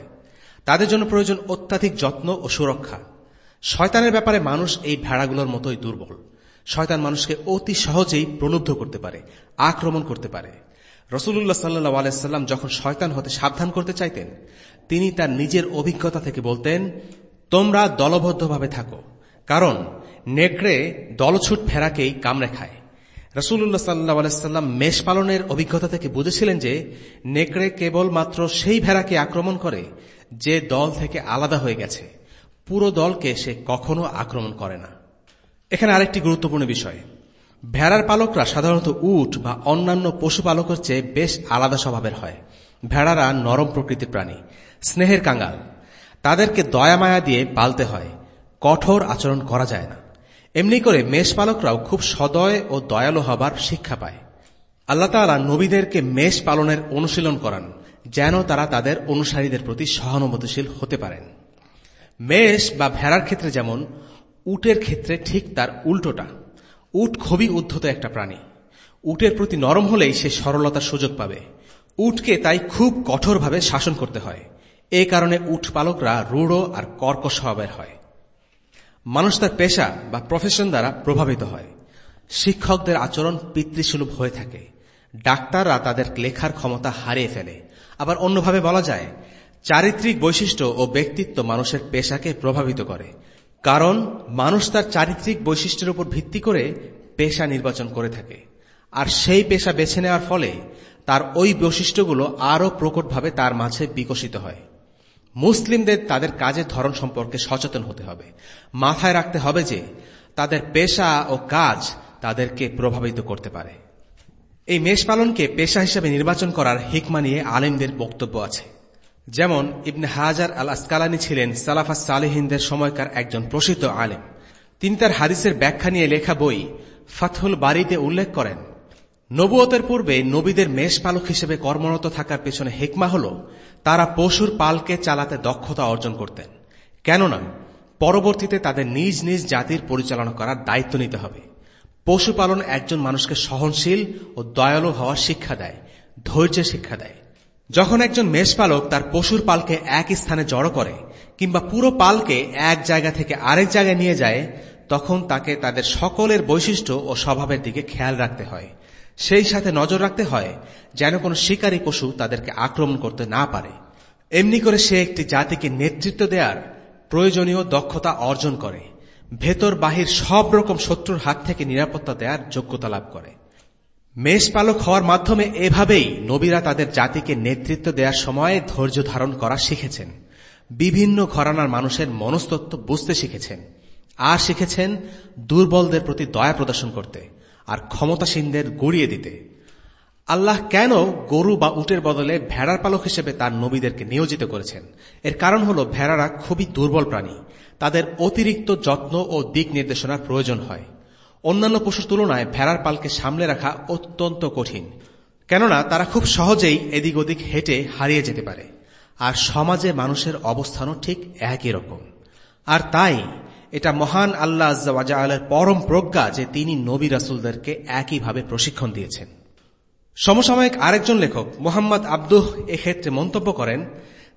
Speaker 2: তাদের জন্য প্রয়োজন অত্যাধিক যত্ন ও সুরক্ষা। শয়তানের ব্যাপারে মানুষ এই ভেড়াগুলোর মতোই দুর্বল। শয়তান মানুষকে অতি সহজেই প্রলুব্ধ করতে পারে, আক্রমণ করতে পারে। রসুল্লাহ সাল্লাহ আলাইসাল্লাম যখন শয়তান হতে সাবধান করতে চাইতেন, তিনি তার নিজের অভিজ্ঞতা থেকে বলতেন, তোমরা দলবদ্ধভাবে থাকো, কারণ নেকড়ে দলছুট ফেরাকেই কামড়ে খায়। রসুল্লাহ সাল্লাহ আলাইসাল্লাম মেষ পালনের অভিজ্ঞতা থেকে বুঝেছিলেন যে, নেকড়ে কেবল মাত্র সেই ভেড়াকে আক্রমণ করে যে দল থেকে আলাদা হয়ে গেছে। পুরো দলকে সে কখনো আক্রমণ করে না। এখানে আরেকটি গুরুত্বপূর্ণ বিষয়। ভেড়ার পালকরা সাধারণত উট বা অন্যান্য পশুপালকের চেয়ে বেশ আলাদা স্বভাবের হয়। ভেড়ারা নরম প্রকৃতির প্রাণী, স্নেহের কাঙ্গাল তাদেরকে দয়া মায়া দিয়ে পালতে হয়। কঠোর আচরণ করা যায় না। এমনি করে মেষ পালকরাও খুব সদয় ও দয়ালু হবার শিক্ষা পায়। আল্লাহ তালা নবীদেরকে মেষ পালনের অনুশীলন করান, যেন তারা তাদের অনুসারীদের প্রতি সহানুভূতিশীল হতে পারেন। মেষ বা ভেড়ার ক্ষেত্রে যেমন, উটের ক্ষেত্রে ঠিক তার উল্টোটা। উট খুবই উদ্ধত একটা প্রাণী। উটের প্রতি নরম হলেই সে সরলতার সুযোগ পাবে। উটকে তাই খুব কঠোরভাবে শাসন করতে হয়। এ কারণে উট পালকরা রূঢ় আর কর্কশ স্বভাবের হয়। মানুষ তার পেশা বা প্রফেশন দ্বারা প্রভাবিত হয়। শিক্ষকদের আচরণ পিতৃসুলভ হয়ে থাকে। ডাক্তাররা তাদের লেখার ক্ষমতা হারিয়ে ফেলে। আবার অন্যভাবে বলা যায়, চারিত্রিক বৈশিষ্ট্য ও ব্যক্তিত্ব মানুষের পেশাকে প্রভাবিত করে। কারণ, মানুষ তার চারিত্রিক বৈশিষ্ট্যের উপর ভিত্তি করে পেশা নির্বাচন করে থাকে। আর সেই পেশা বেছে নেওয়ার ফলে তার ওই বৈশিষ্ট্যগুলো আরও প্রকটভাবে তার মাঝে বিকশিত হয়। মুসলিমদের তাদের কাজের ধরন সম্পর্কে সচেতন হতে হবে। মাথায় রাখতে হবে যে, তাদের পেশা ও কাজ তাদেরকে প্রভাবিত করতে পারে। এই মেষ পালনকে পেশা হিসেবে নির্বাচন করার হিকমা নিয়ে আলেমদের বক্তব্য আছে। যেমন, ইবনে হাজার আল আসকালানি ছিলেন সালাফা সালেহিনদের সময়কার একজন প্রসিদ্ধ আলেম। তিনি তার হাদিসের ব্যাখ্যা নিয়ে লেখা বই ফাথুল বাড়িতে উল্লেখ করেন নবুয়তের পূর্বে নবীদের মেষ পালক হিসেবে কর্মরত থাকার পেছনে হেকমা হল তারা পশুর পালকে চালাতে দক্ষতা অর্জন করতেন। কেননা, পরবর্তীতে তাদের নিজ নিজ জাতির পরিচালনা করার দায়িত্ব নিতে হবে। পশুপালন একজন মানুষকে সহনশীল ও দয়ালু হওয়ার শিক্ষা দেয়, ধৈর্যের শিক্ষা দেয়। যখন একজন মেষপালক তার পশুর পালকে এক স্থানে জড়ো করে কিংবা পুরো পালকে এক জায়গা থেকে আরেক জায়গায় নিয়ে যায়, তখন তাকে তাদের সকলের বৈশিষ্ট্য ও স্বভাবের দিকে খেয়াল রাখতে হয়। সেই সাথে নজর রাখতে হয় যেন কোনো শিকারী পশু তাদেরকে আক্রমণ করতে না পারে। এমনি করে সে একটি জাতিকে নেতৃত্ব দেওয়ার প্রয়োজনীয় দক্ষতা অর্জন করে। ভেতর বাহির সব রকম শত্রুর হাত থেকে নিরাপত্তা দেওয়ার যোগ্যতা লাভ করে। মেষ পালক হওয়ার মাধ্যমে এভাবেই নবীরা তাদের জাতিকে নেতৃত্ব দেওয়ার সময় ধৈর্য ধারণ করা শিখেছেন। বিভিন্ন ঘরানার মানুষের মনস্তত্ব বুঝতে শিখেছেন। আর শিখেছেন দুর্বলদের প্রতি দয়া প্রদর্শন করতে। আর ক্ষমতাসীনদের গড়িয়ে দিতে। আল্লাহ কেন গরু বা উটের বদলে ভেড়ার পালক হিসেবে তার নবীদেরকে নিয়োজিত করেছেন? এর কারণ হল ভেড়ারা খুবই দুর্বল প্রাণী। তাদের অতিরিক্ত যত্ন ও দিক নির্দেশনার প্রয়োজন হয়। অন্যান্য পশুর তুলনায় ভেড়ার পালকে সামলে রাখা অত্যন্ত কঠিন। কেননা তারা খুব সহজেই এদিক ওদিক হেঁটে হারিয়ে যেতে পারে। আর সমাজে মানুষের অবস্থানও ঠিক একই রকম। আর তাই এটা মহান আল্লাহ আজ্লার পরম প্রজ্ঞা যে তিনি নবী রাসুলদেরকে একইভাবে প্রশিক্ষণ দিয়েছেন। সমসাময়িক আরেকজন লেখক, মোহাম্মদ আব্দুহ এক্ষেত্রে মন্তব্য করেন,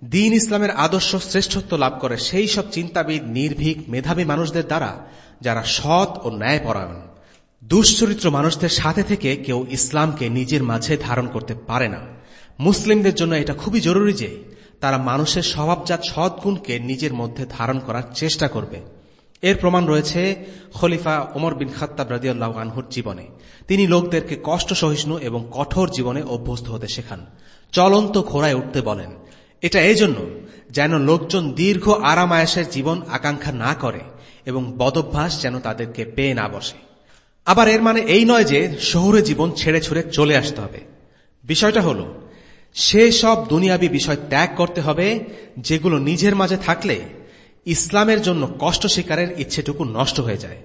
Speaker 2: দিন ইসলামের আদর্শ শ্রেষ্ঠত্ব লাভ করে সেই সব চিন্তাবিদ, নির্ভীক, মেধাবী মানুষদের দ্বারা যারা সৎ ও ন্যায়পরায়ণ। দুশ্চরিত্র মানুষদের সাথে থেকে কেউ ইসলামকে নিজের মাঝে ধারণ করতে পারে না। মুসলিমদের জন্য এটা খুবই জরুরি যে তারা মানুষের স্বভাবজাত সদ্গুণকে নিজের মধ্যে ধারণ করার চেষ্টা করবে। এর প্রমাণ রয়েছে খলিফা ওমর বিন খাত্তাব রাজিউল্লাহ আনহুর জীবনে। তিনি লোকদেরকে কষ্ট, সহিষ্ণু এবং কঠোর জীবনে অভ্যস্ত হতে শেখান। চলন্ত ঘোড়ায় উঠতে বলেন, এটা এই জন্য যেন লোকজন দীর্ঘ আরাম আয়াসের জীবন আকাঙ্ক্ষা না করে এবং বদভ্যাস যেন তাদেরকে পেয়ে না বসে। আবার এর মানে এই নয় যে শহুরে জীবন ছেড়ে ছুড়ে চলে আসতে হবে। বিষয়টা হল, সে সব দুনিয়াবি বিষয় ত্যাগ করতে হবে যেগুলো নিজের মাঝে থাকলে ইসলামের জন্য কষ্ট শিকারের ইচ্ছেটুকু নষ্ট হয়ে যায়।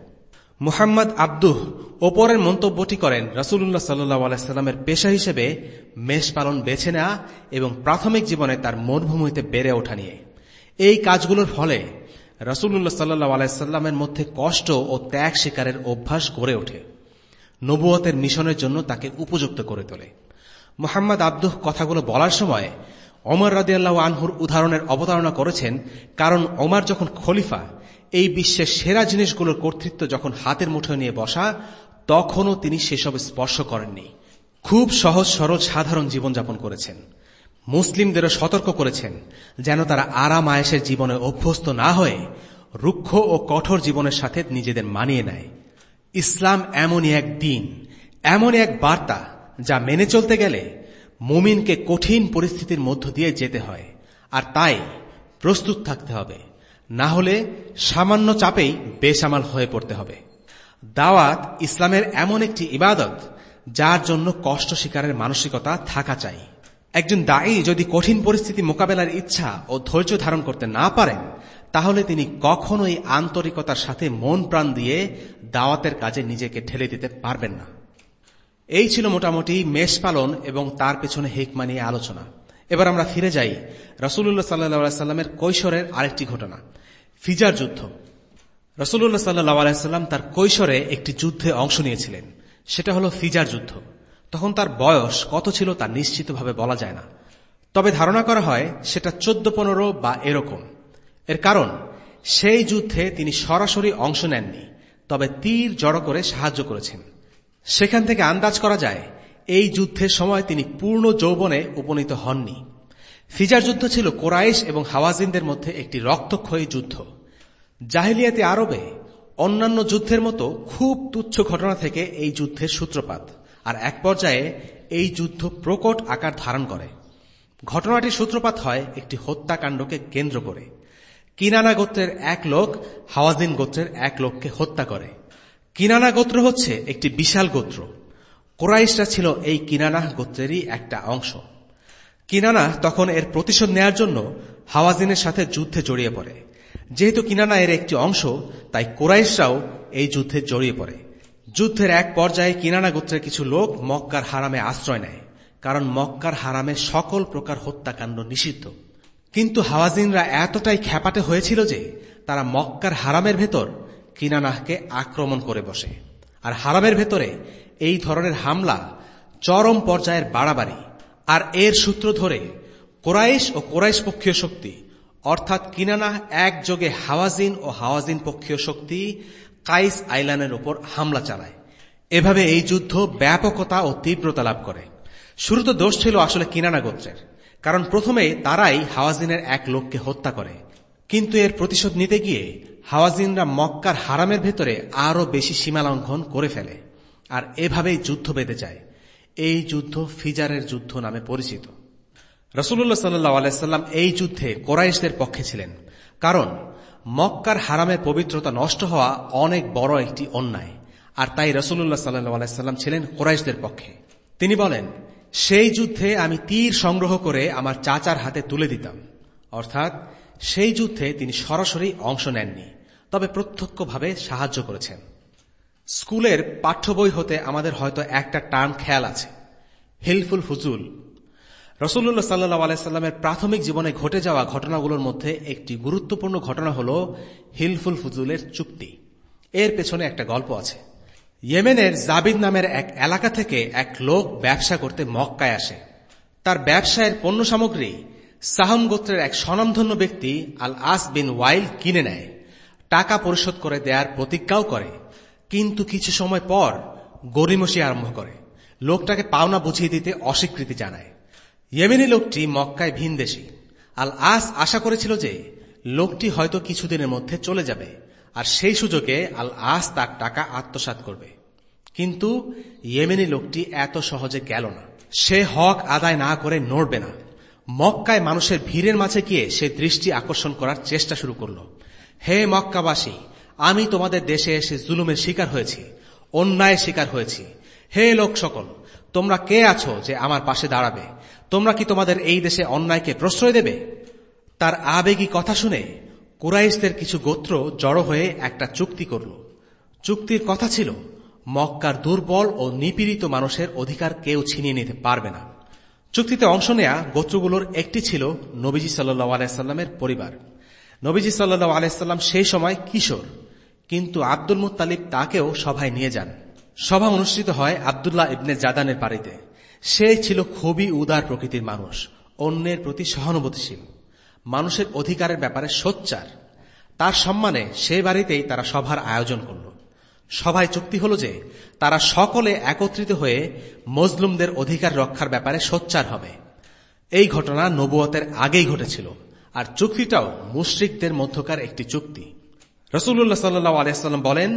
Speaker 2: মুহাম্মদ আব্দুহ ওপরের মন্তব্যটি করেন রসুল্লাহ সাল্লামের পেশা হিসেবে মেষ পালন বেছে নেওয়া এবং প্রাথমিক জীবনে তার মরুভূমিতে বেড়ে ওঠা নিয়ে। এই কাজগুলোর ফলে রসুল্লাহ সাল্লাহ আলাইস্লামের মধ্যে কষ্ট ও ত্যাগ শিকারের অভ্যাস গড়ে ওঠে। নবুয়তের মিশনের জন্য তাকে উপযুক্ত করে তোলে। মোহাম্মদ আব্দুহ কথাগুলো বলার সময় অমর রাদিয়াল্লাহ আনহুর উদাহরণের অবতারণা করেছেন, কারণ অমর যখন খলিফা, এই বিশ্বের সেরা জিনিসগুলোর কর্তৃত্ব যখন হাতের মুঠোয় নিয়ে বসা, তখনও তিনি সেসব স্পর্শ করেননি। খুব সহজ সরল সাধারণ জীবনযাপন করেছেন। মুসলিমদেরও সতর্ক করেছেন, যেন তারা আরাম আয়েসের জীবনে অভ্যস্ত না হয়ে রুক্ষ ও কঠোর জীবনের সাথে নিজেদের মানিয়ে নেয়। ইসলাম এমনই এক দিন, এমনই এক বার্তা যা মেনে চলতে গেলে মুমিনকে কঠিন পরিস্থিতির মধ্য দিয়ে যেতে হয়। আর তাই প্রস্তুত থাকতে হবে। না হলে সামান্য চাপেই বেসামাল হয়ে পড়তে হবে। দাওয়াত ইসলামের এমন একটি ইবাদত, যার জন্য কষ্ট শিকারের মানসিকতা থাকা চাই। একজন দায়ী যদি কঠিন পরিস্থিতি মোকাবেলার ইচ্ছা ও ধৈর্য ধারণ করতে না পারেন, তাহলে তিনি কখনোই আন্তরিকতার সাথে মন প্রাণ দিয়ে দাওয়াতের কাজে নিজেকে ঠেলে দিতে পারবেন না। এই ছিল মোটামুটি মেষ পালন এবং তার পেছনে হেকমা নিয়ে আলোচনা। এবার আমরা ফিরে যাই রসুল্লাহ সাল্লাহ সাল্লামের কৈশোরের আরেকটি ঘটনা, ফিজার যুদ্ধ। রসুল্লাহ সাল্লাহ আলাইসাল্লাম তার কৈশোরে একটি যুদ্ধে অংশ নিয়েছিলেন। সেটা হল ফিজার যুদ্ধ। তখন তার বয়স কত ছিল তা নিশ্চিতভাবে বলা যায় না। তবে ধারণা করা হয় সেটা চোদ্দ পনেরো বা এরকম। এর কারণ, সেই যুদ্ধে তিনি সরাসরি অংশ নেননি, তবে তীর জড়ো করে সাহায্য করেছেন। সেখান থেকে আন্দাজ করা যায়, এই যুদ্ধের সময় তিনি পূর্ণ যৌবনে উপনীত হননি। ফিজার যুদ্ধ ছিল কোরাইশ এবং হাওয়াজিনদের মধ্যে একটি রক্তক্ষয়ী যুদ্ধ। জাহিলিয়াতে আরবে অন্যান্য যুদ্ধের মতো খুব তুচ্ছ ঘটনা থেকে এই যুদ্ধের সূত্রপাত, আর এক পর্যায়ে এই যুদ্ধ প্রকট আকার ধারণ করে। ঘটনাটির সূত্রপাত হয় একটি হত্যাকাণ্ডকে কেন্দ্র করে। কিনানা গোত্রের এক লোক হাওয়াজিন গোত্রের এক লোককে হত্যা করে। কিনানা গোত্র হচ্ছে একটি বিশাল গোত্র। কোরাইশরা ছিল এই কিনানা গোত্রেরই একটা অংশ। কিনানা তখন এর প্রতিশোধ নেয়ার জন্য হাওয়াজিনের সাথে যুদ্ধে জড়িয়ে পড়ে। যেহেতু কিনানা এর একটি অংশ, তাই কোরাইশরাও এই যুদ্ধে জড়িয়ে পড়ে। যুদ্ধের এক পর্যায়ে কিনানা গোত্রের কিছু লোক মক্কার হারামে আশ্রয় নেয়, কারণ মক্কার হারামে সকল প্রকার হত্যাকাণ্ড নিষিদ্ধ। কিন্তু হাওয়াজিনরা এতটাই খ্যাপাটে হয়েছিল যে তারা মক্কার হারামের ভেতর কিনানাহকে আক্রমণ করে বসে। আর হারামের ভেতরে এই ধরনের হামলা চরম পর্যায়ের বাড়াবাড়ি। আর এর সূত্র ধরে কোরাইশ ও কোরাইশ পক্ষীয় শক্তি, অর্থাৎ কিনানা একযোগে হাওয়াজিন ও হাওয়াজিন পক্ষীয় শক্তি কাইস আইল্যান্ডের উপর হামলা চালায়। এভাবে এই যুদ্ধ ব্যাপকতা ও তীব্রতা লাভ করে। শুরুতে দোষ ছিল আসলে কিনানা গোত্রের, কারণ প্রথমে তারাই হাওয়াজিনের এক লোককে হত্যা করে। কিন্তু এর প্রতিশোধ নিতে গিয়ে হাওয়াজিনরা মক্কার হারামের ভেতরে আরও বেশি সীমালঙ্ঘন করে ফেলে। আর এভাবেই যুদ্ধ বেঁধে যায়। এই যুদ্ধ ফিজারের যুদ্ধ নামে পরিচিত। রসুল্লাহ সাল্লাহ আলাইসাল্লাম এই যুদ্ধে কোরাইশদের পক্ষে ছিলেন। কারণ মক্কার হারামের পবিত্রতা নষ্ট হওয়া অনেক বড় একটি অন্যায়। আর তাই রসুল্লাহ সাল্লাহ আলাইসাল্লাম ছিলেন কোরাইশদের পক্ষে। তিনি বলেন, সেই যুদ্ধে আমি তীর সংগ্রহ করে আমার চাচার হাতে তুলে দিতাম। অর্থাৎ সেই যুদ্ধে তিনি সরাসরি অংশ নেননি, তবে প্রত্যক্ষভাবে সাহায্য করেছেন। স্কুলের পাঠ্য বই হতে আমাদের হয়তো একটা টার্ম খেয়াল আছে, হেলফুল ফুজুল রসুল্লাহ সাল্লাহ আলাইস্লামের প্রাথমিক জীবনে ঘটে যাওয়া ঘটনাগুলোর মধ্যে একটি গুরুত্বপূর্ণ ঘটনা হল হিলফুল ফুজুলের চুক্তি। এর পেছনে একটা গল্প আছে। ইয়েমেনের জাবিদ নামের এক এলাকা থেকে এক লোক ব্যবসা করতে মক্কায় আসে। তার ব্যবসায়ের পণ্য সামগ্রী সাহম গোত্রের এক স্বনামধন্য ব্যক্তি আল আস বিন ওয়াইল কিনে নেয়, টাকা পরিশোধ করে দেয়ার প্রতিজ্ঞাও করে। কিন্তু কিছু সময় পর গরিমসি আরম্ভ করে। লোকটাকে পাওনা বুঝিয়ে দিতে অস্বীকৃতি জানায়। ইয়েমেনি লোকটি মক্কায় ভিনদেশী। আল আস আশা করেছিল যে লোকটি হয়তো কিছুদিনের মধ্যে চলে যাবে, আর সেই সুযোগে আল আস তার টাকা আত্মসাত করবে। কিন্তু ইয়েমেনি লোকটি এত সহজে গেল না। সে হক আদায় না করে নড়বে না। মক্কায় মানুষের ভিড়ের মাঝে গিয়ে সে দৃষ্টি আকর্ষণ করার চেষ্টা শুরু করল। হে মক্কাবাসী, আমি তোমাদের দেশে এসে জুলুমের শিকার হয়েছি অন্যায় শিকার হয়েছি। হে লোক সকল, তোমরা কে আছো যে আমার পাশে দাঁড়াবে? তোমরা কি তোমাদের এই দেশে অন্যায়কে প্রশ্রয় দেবে? তার আবেগী কথা শুনে কুরাইশদের কিছু গোত্র জড়ো হয়ে একটা চুক্তি করল। চুক্তির কথা ছিল, মক্কার দুর্বল ও নিপীড়িত মানুষের অধিকার কেউ ছিনিয়ে নিতে পারবে না। চুক্তিতে অংশ নেয়া গোত্রগুলোর একটি ছিল নবীজি সাল্লু আলাইস্লামের পরিবার। নবীজি সাল্লু আলাইস্লাম সেই সময় কিশোর, কিন্তু আব্দুল মুতালিব তাকেও সভায় নিয়ে যান। সভা অনুষ্ঠিত হয় আবদুল্লাহ ইবনে জাদানের বাড়িতে। সে ছিল খুবই উদার প্রকৃতির মানুষ, অন্যের প্রতি সহানুভূতিশীল। মানুষের অধিকারের ব্যাপারে সোচ্চার। তার সম্মানে সে বাড়িতেই তারা সভার আয়োজন করল। সভায় চুক্তি হল যে তারা সকলে একত্রিত হয়ে মজলুমদের অধিকার রক্ষার ব্যাপারে সোচ্চার হবে। এই ঘটনা নবুয়তের আগেই ঘটেছিল, আর চুক্তিটাও মুশ্রিকদের মধ্যকার একটি চুক্তি। রসুল্লাহ সাল্লু আলিয়াল্লাম বলেন,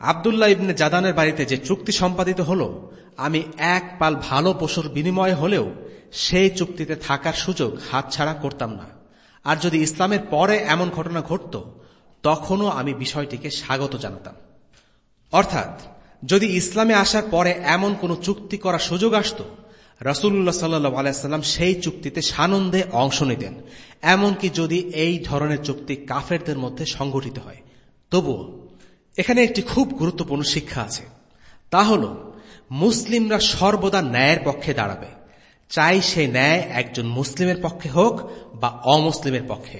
Speaker 2: আবদুল্লাহ ইবনে জাদানের বাড়িতে যে চুক্তি সম্পাদিত হল, আমি এক পাল ভালো পশুর বিনিময় হলেও সেই চুক্তিতে থাকার সুযোগ হাতছাড়া করতাম না। আর যদি ইসলামের পরে এমন ঘটনা ঘটত, তখনও আমি বিষয়টিকে স্বাগত জানাতাম। অর্থাৎ, যদি ইসলামে আসার পরে এমন কোনো চুক্তি করার সুযোগ আসত রসুল্লাহ সাল্লু আলাইসাল্লাম সেই চুক্তিতে সানন্দে অংশ নিতেন। এমনকি যদি এই ধরনের চুক্তি কাফেরদের মধ্যে সংগঠিত হয়। তবুও, এখানে একটি খুব গুরুত্বপূর্ণ শিক্ষা আছে। তা হল, মুসলিমরা সর্বদা ন্যায়ের পক্ষে দাঁড়াবে। চাই সে ন্যায় একজন মুসলিমের পক্ষে হোক বা অমুসলিমের পক্ষে।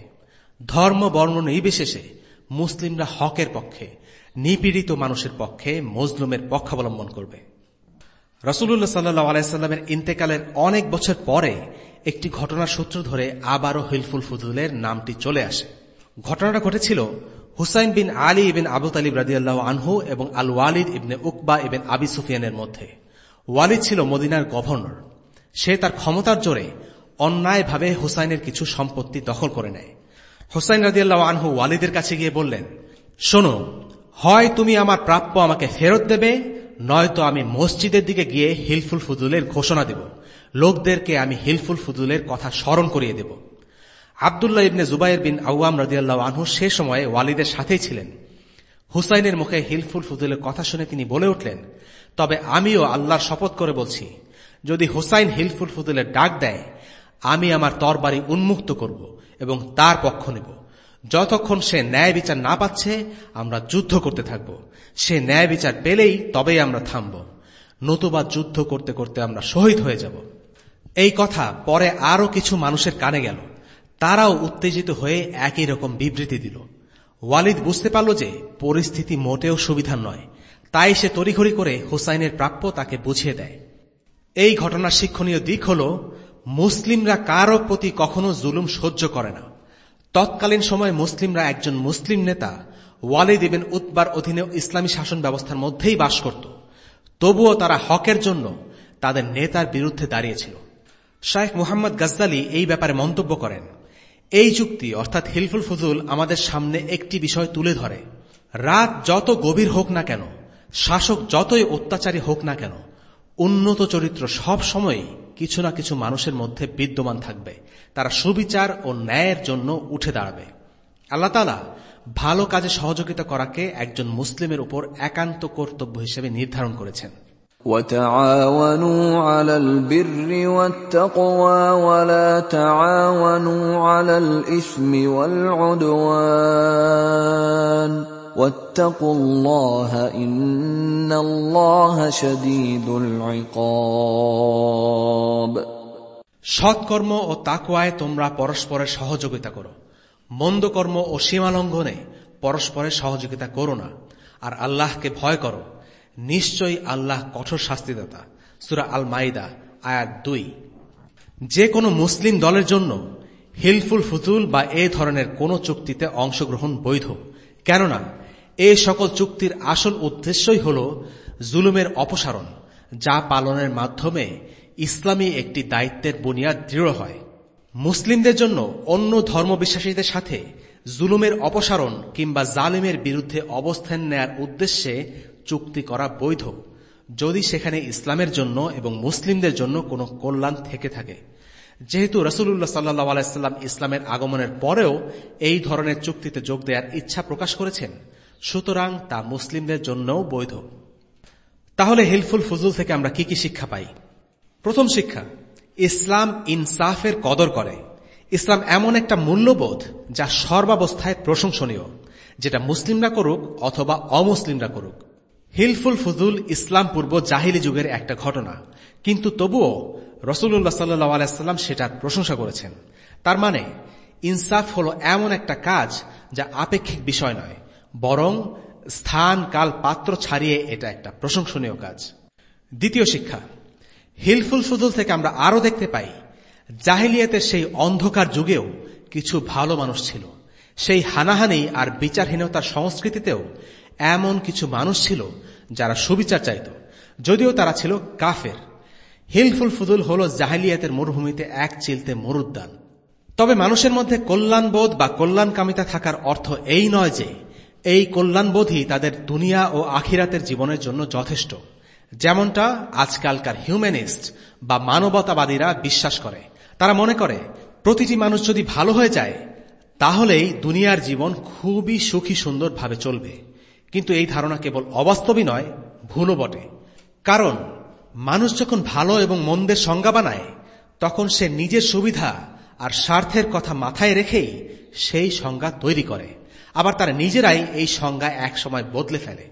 Speaker 2: ধর্ম, বর্ণ নির্বিশেষে মুসলিমরা হকের পক্ষে। নিপীড়িত মানুষের পক্ষে মজলুমের পক্ষাবলম্বন করবে। রসুল্লাহ সাল্লাহ আলাইস্লামের ইন্তেকালের অনেক বছর পরে একটি ঘটনার সূত্র ধরে আবারও হিলফুল ফুদুলের নামটি চলে আসে। ঘটনাটা ঘটেছিল হুসাইন বিন আলী ইবিন আবু তালিব রাজিয়াল্লাহ আনহু এবং আল ওয়ালিদ ইবনে উকবা ইবেন আবি সুফিয়ানের মধ্যে। ওয়ালিদ ছিল মদিনার গভর্নর। সে তার ক্ষমতার জোরে অন্যায়ভাবে হুসাইনের কিছু সম্পত্তি দখল করে নেয়। হুসাইন রাজিয়াল্লাহ আনহু ওয়ালিদের কাছে গিয়ে বললেন, শোনো হয় তুমি আমার প্রাপ্য আমাকে ফেরত দেবে, নয়তো আমি মসজিদের দিকে গিয়ে হিলফুল ফুদুলের ঘোষণা দেব। লোকদেরকে আমি হিলফুল ফুদুলের কথা স্মরণ করিয়ে দেব। আবদুল্লাহ ইবনে জুবাইর বিন আউয়াম রাজিয়াল্লাহ আনহু সে সময়ে ওয়ালিদের সাথেই ছিলেন। হুসাইনের মুখে হিলফুল ফুদুলের কথা শুনে তিনি বলে উঠলেন, তবে আমিও আল্লাহর শপথ করে বলছি, যদি হুসাইন হিলফুল ফুদুলের ডাক দেয়, আমি আমার তরবারি উন্মুক্ত করব এবং তার পক্ষ নেব। যতক্ষণ সে ন্যায় বিচার না পাচ্ছে, আমরা যুদ্ধ করতে থাকব। সে ন্যায় বিচার পেলেই তবেই আমরা থামব। নতুবা যুদ্ধ করতে করতে আমরা শহীদ হয়ে যাব। এই কথা পরে আরও কিছু মানুষের কানে গেল। তারাও উত্তেজিত হয়ে একই রকম বিবৃতি দিল। ওয়ালিদ বুঝতে পারল যে পরিস্থিতি মোটেও সুবিধার নয়। তাই সে তড়িঘড়ি করে হুসাইনের প্রাপ্য তাকে বুঝিয়ে দেয়। এই ঘটনার শিক্ষণীয় দিক হল, মুসলিমরা কারও প্রতি কখনো জুলুম সহ্য করে না। তৎকালীন সময়ে মুসলিমরা একজন মুসলিম নেতা ওয়ালিদ ইবেন উৎবার অধীনে ইসলামী শাসন ব্যবস্থার মধ্যেই বাস করত। তবুও তারা হকের জন্য তাদের নেতার বিরুদ্ধে দাঁড়িয়েছিল। শাহেখ মুহাম্মদ গজ্জালি এই ব্যাপারে মন্তব্য করেন, এই চুক্তি অর্থাৎ হিলফুল ফজুল, আমাদের সামনে একটি বিষয় তুলে ধরে। রাত যত গভীর হোক না কেন, শাসক যতই অত্যাচারী হোক না কেন, উন্নত চরিত্র সব সময়ই কিছু না কিছু মানুষের মধ্যে বিদ্যমান থাকবে। তারা সুবিচার ও ন্যায়ের জন্য উঠে দাঁড়াবে আল্লাহ তালা ভালো কাজে সহযোগিতা করাকে একজন মুসলিমের উপর একান্ত কর্তব্য হিসেবে নির্ধারণ করেছেন
Speaker 3: وتعاونوا على البر والتقوى ولا تعاونوا على الإثم والعدوان واتقوا الله إن الله شديد العقاب
Speaker 2: সৎকর্ম ও তাকুয়ায় তোমরা পরস্পরের সহযোগিতা করো। মন্দকর্ম ও সীমালঙ্ঘনে পরস্পরের সহযোগিতা করো না, আর আল্লাহকে ভয় করো। নিশ্চয়ই আল্লাহ কঠোর শাস্তিদাতা। সুরা আল মাইদা আয়াত দুই। যে কোনো মুসলিম দলের জন্য হিলফুল ফুতুল বা এ ধরনের কোন চুক্তিতে অংশগ্রহণ বৈধ। কেননা, এ সকল চুক্তির আসল উদ্দেশ্যই হল জুলুমের অপসারণ, যা পালনের মাধ্যমে ইসলামী একটি দায়িত্বের বুনিয়াদ দৃঢ় হয়। মুসলিমদের জন্য অন্য ধর্মবিশ্বাসীদের সাথে জুলুমের অপসারণ কিংবা জালিমের বিরুদ্ধে অবস্থান নেয়ার উদ্দেশ্যে চুক্তি করা বৈধ, যদি সেখানে ইসলামের জন্য এবং মুসলিমদের জন্য কোনো কল্যাণ থেকে থাকে। যেহেতু রসুল্লাহ সাল্লাহ আলাইস্লাম ইসলামের আগমনের পরেও এই ধরনের চুক্তিতে যোগ দেওয়ার ইচ্ছা প্রকাশ করেছেন, সুতরাং তা মুসলিমদের জন্যও বৈধ। তাহলে হেলফুল ফজুল থেকে আমরা কি কি শিক্ষা পাই? প্রথম শিক্ষা, ইসলাম ইনসাফের কদর করে। ইসলাম এমন একটা মূল্যবোধ যা সর্বাবস্থায় প্রশংসনীয়, যেটা মুসলিমরা করুক অথবা অমুসলিমরা করুক। হিলফুল ফুজুল ইসলাম পূর্ব জাহিলি যুগের একটা ঘটনা। কিন্তু তবুও রসুল্লাহ সাল্লু আলাইস্লাম সেটার প্রশংসা করেছেন। তার মানে ইনসাফ হল এমন একটা কাজ যা আপেক্ষিক বিষয় নয়, বরং স্থান, কাল, পাত্র ছাড়িয়ে এটা একটা প্রশংসনীয় কাজ। দ্বিতীয় শিক্ষা হিলফুল ফুজুল থেকে আমরা আরও দেখতে পাই, জাহিলিয়াতের সেই অন্ধকার যুগেও কিছু ভালো মানুষ ছিল। সেই হানাহানি আর বিচারহীনতার সংস্কৃতিতেও এমন কিছু মানুষ ছিল যারা সুবিচার চাইত, যদিও তারা ছিল কাফের। হিলফুল ফুদুল হল জাহিলিয়াতের মরুভূমিতে এক চিলতে মরুদ্যান। তবে মানুষের মধ্যে কল্যাণবোধ বা কল্যাণকামিতা থাকার অর্থ এই নয় যে, এই কল্যাণবোধই তাদের দুনিয়া ও আখিরাতের জীবনের জন্য যথেষ্ট। যেমনটা আজকালকার হিউম্যানিস্ট বা মানবতাবাদীরা বিশ্বাস করে। তারা মনে করে, প্রতিটি মানুষ যদি ভালো হয়ে যায়, তাহলেই দুনিয়ার জীবন খুবই সুখী সুন্দরভাবে চলবে। কিন্তু এই ধারণা কেবল অবাস্তবই নয়, ভুলও বটে। কারণ, মানুষ যখন ভালো এবং মন্দের সংজ্ঞা বানায়, তখন সে নিজের সুবিধা আর স্বার্থের কথা মাথায় রেখেই সেই সংজ্ঞা তৈরি করে। আবার তারা নিজেরাই এই সংজ্ঞা এক সময় বদলে ফেলে।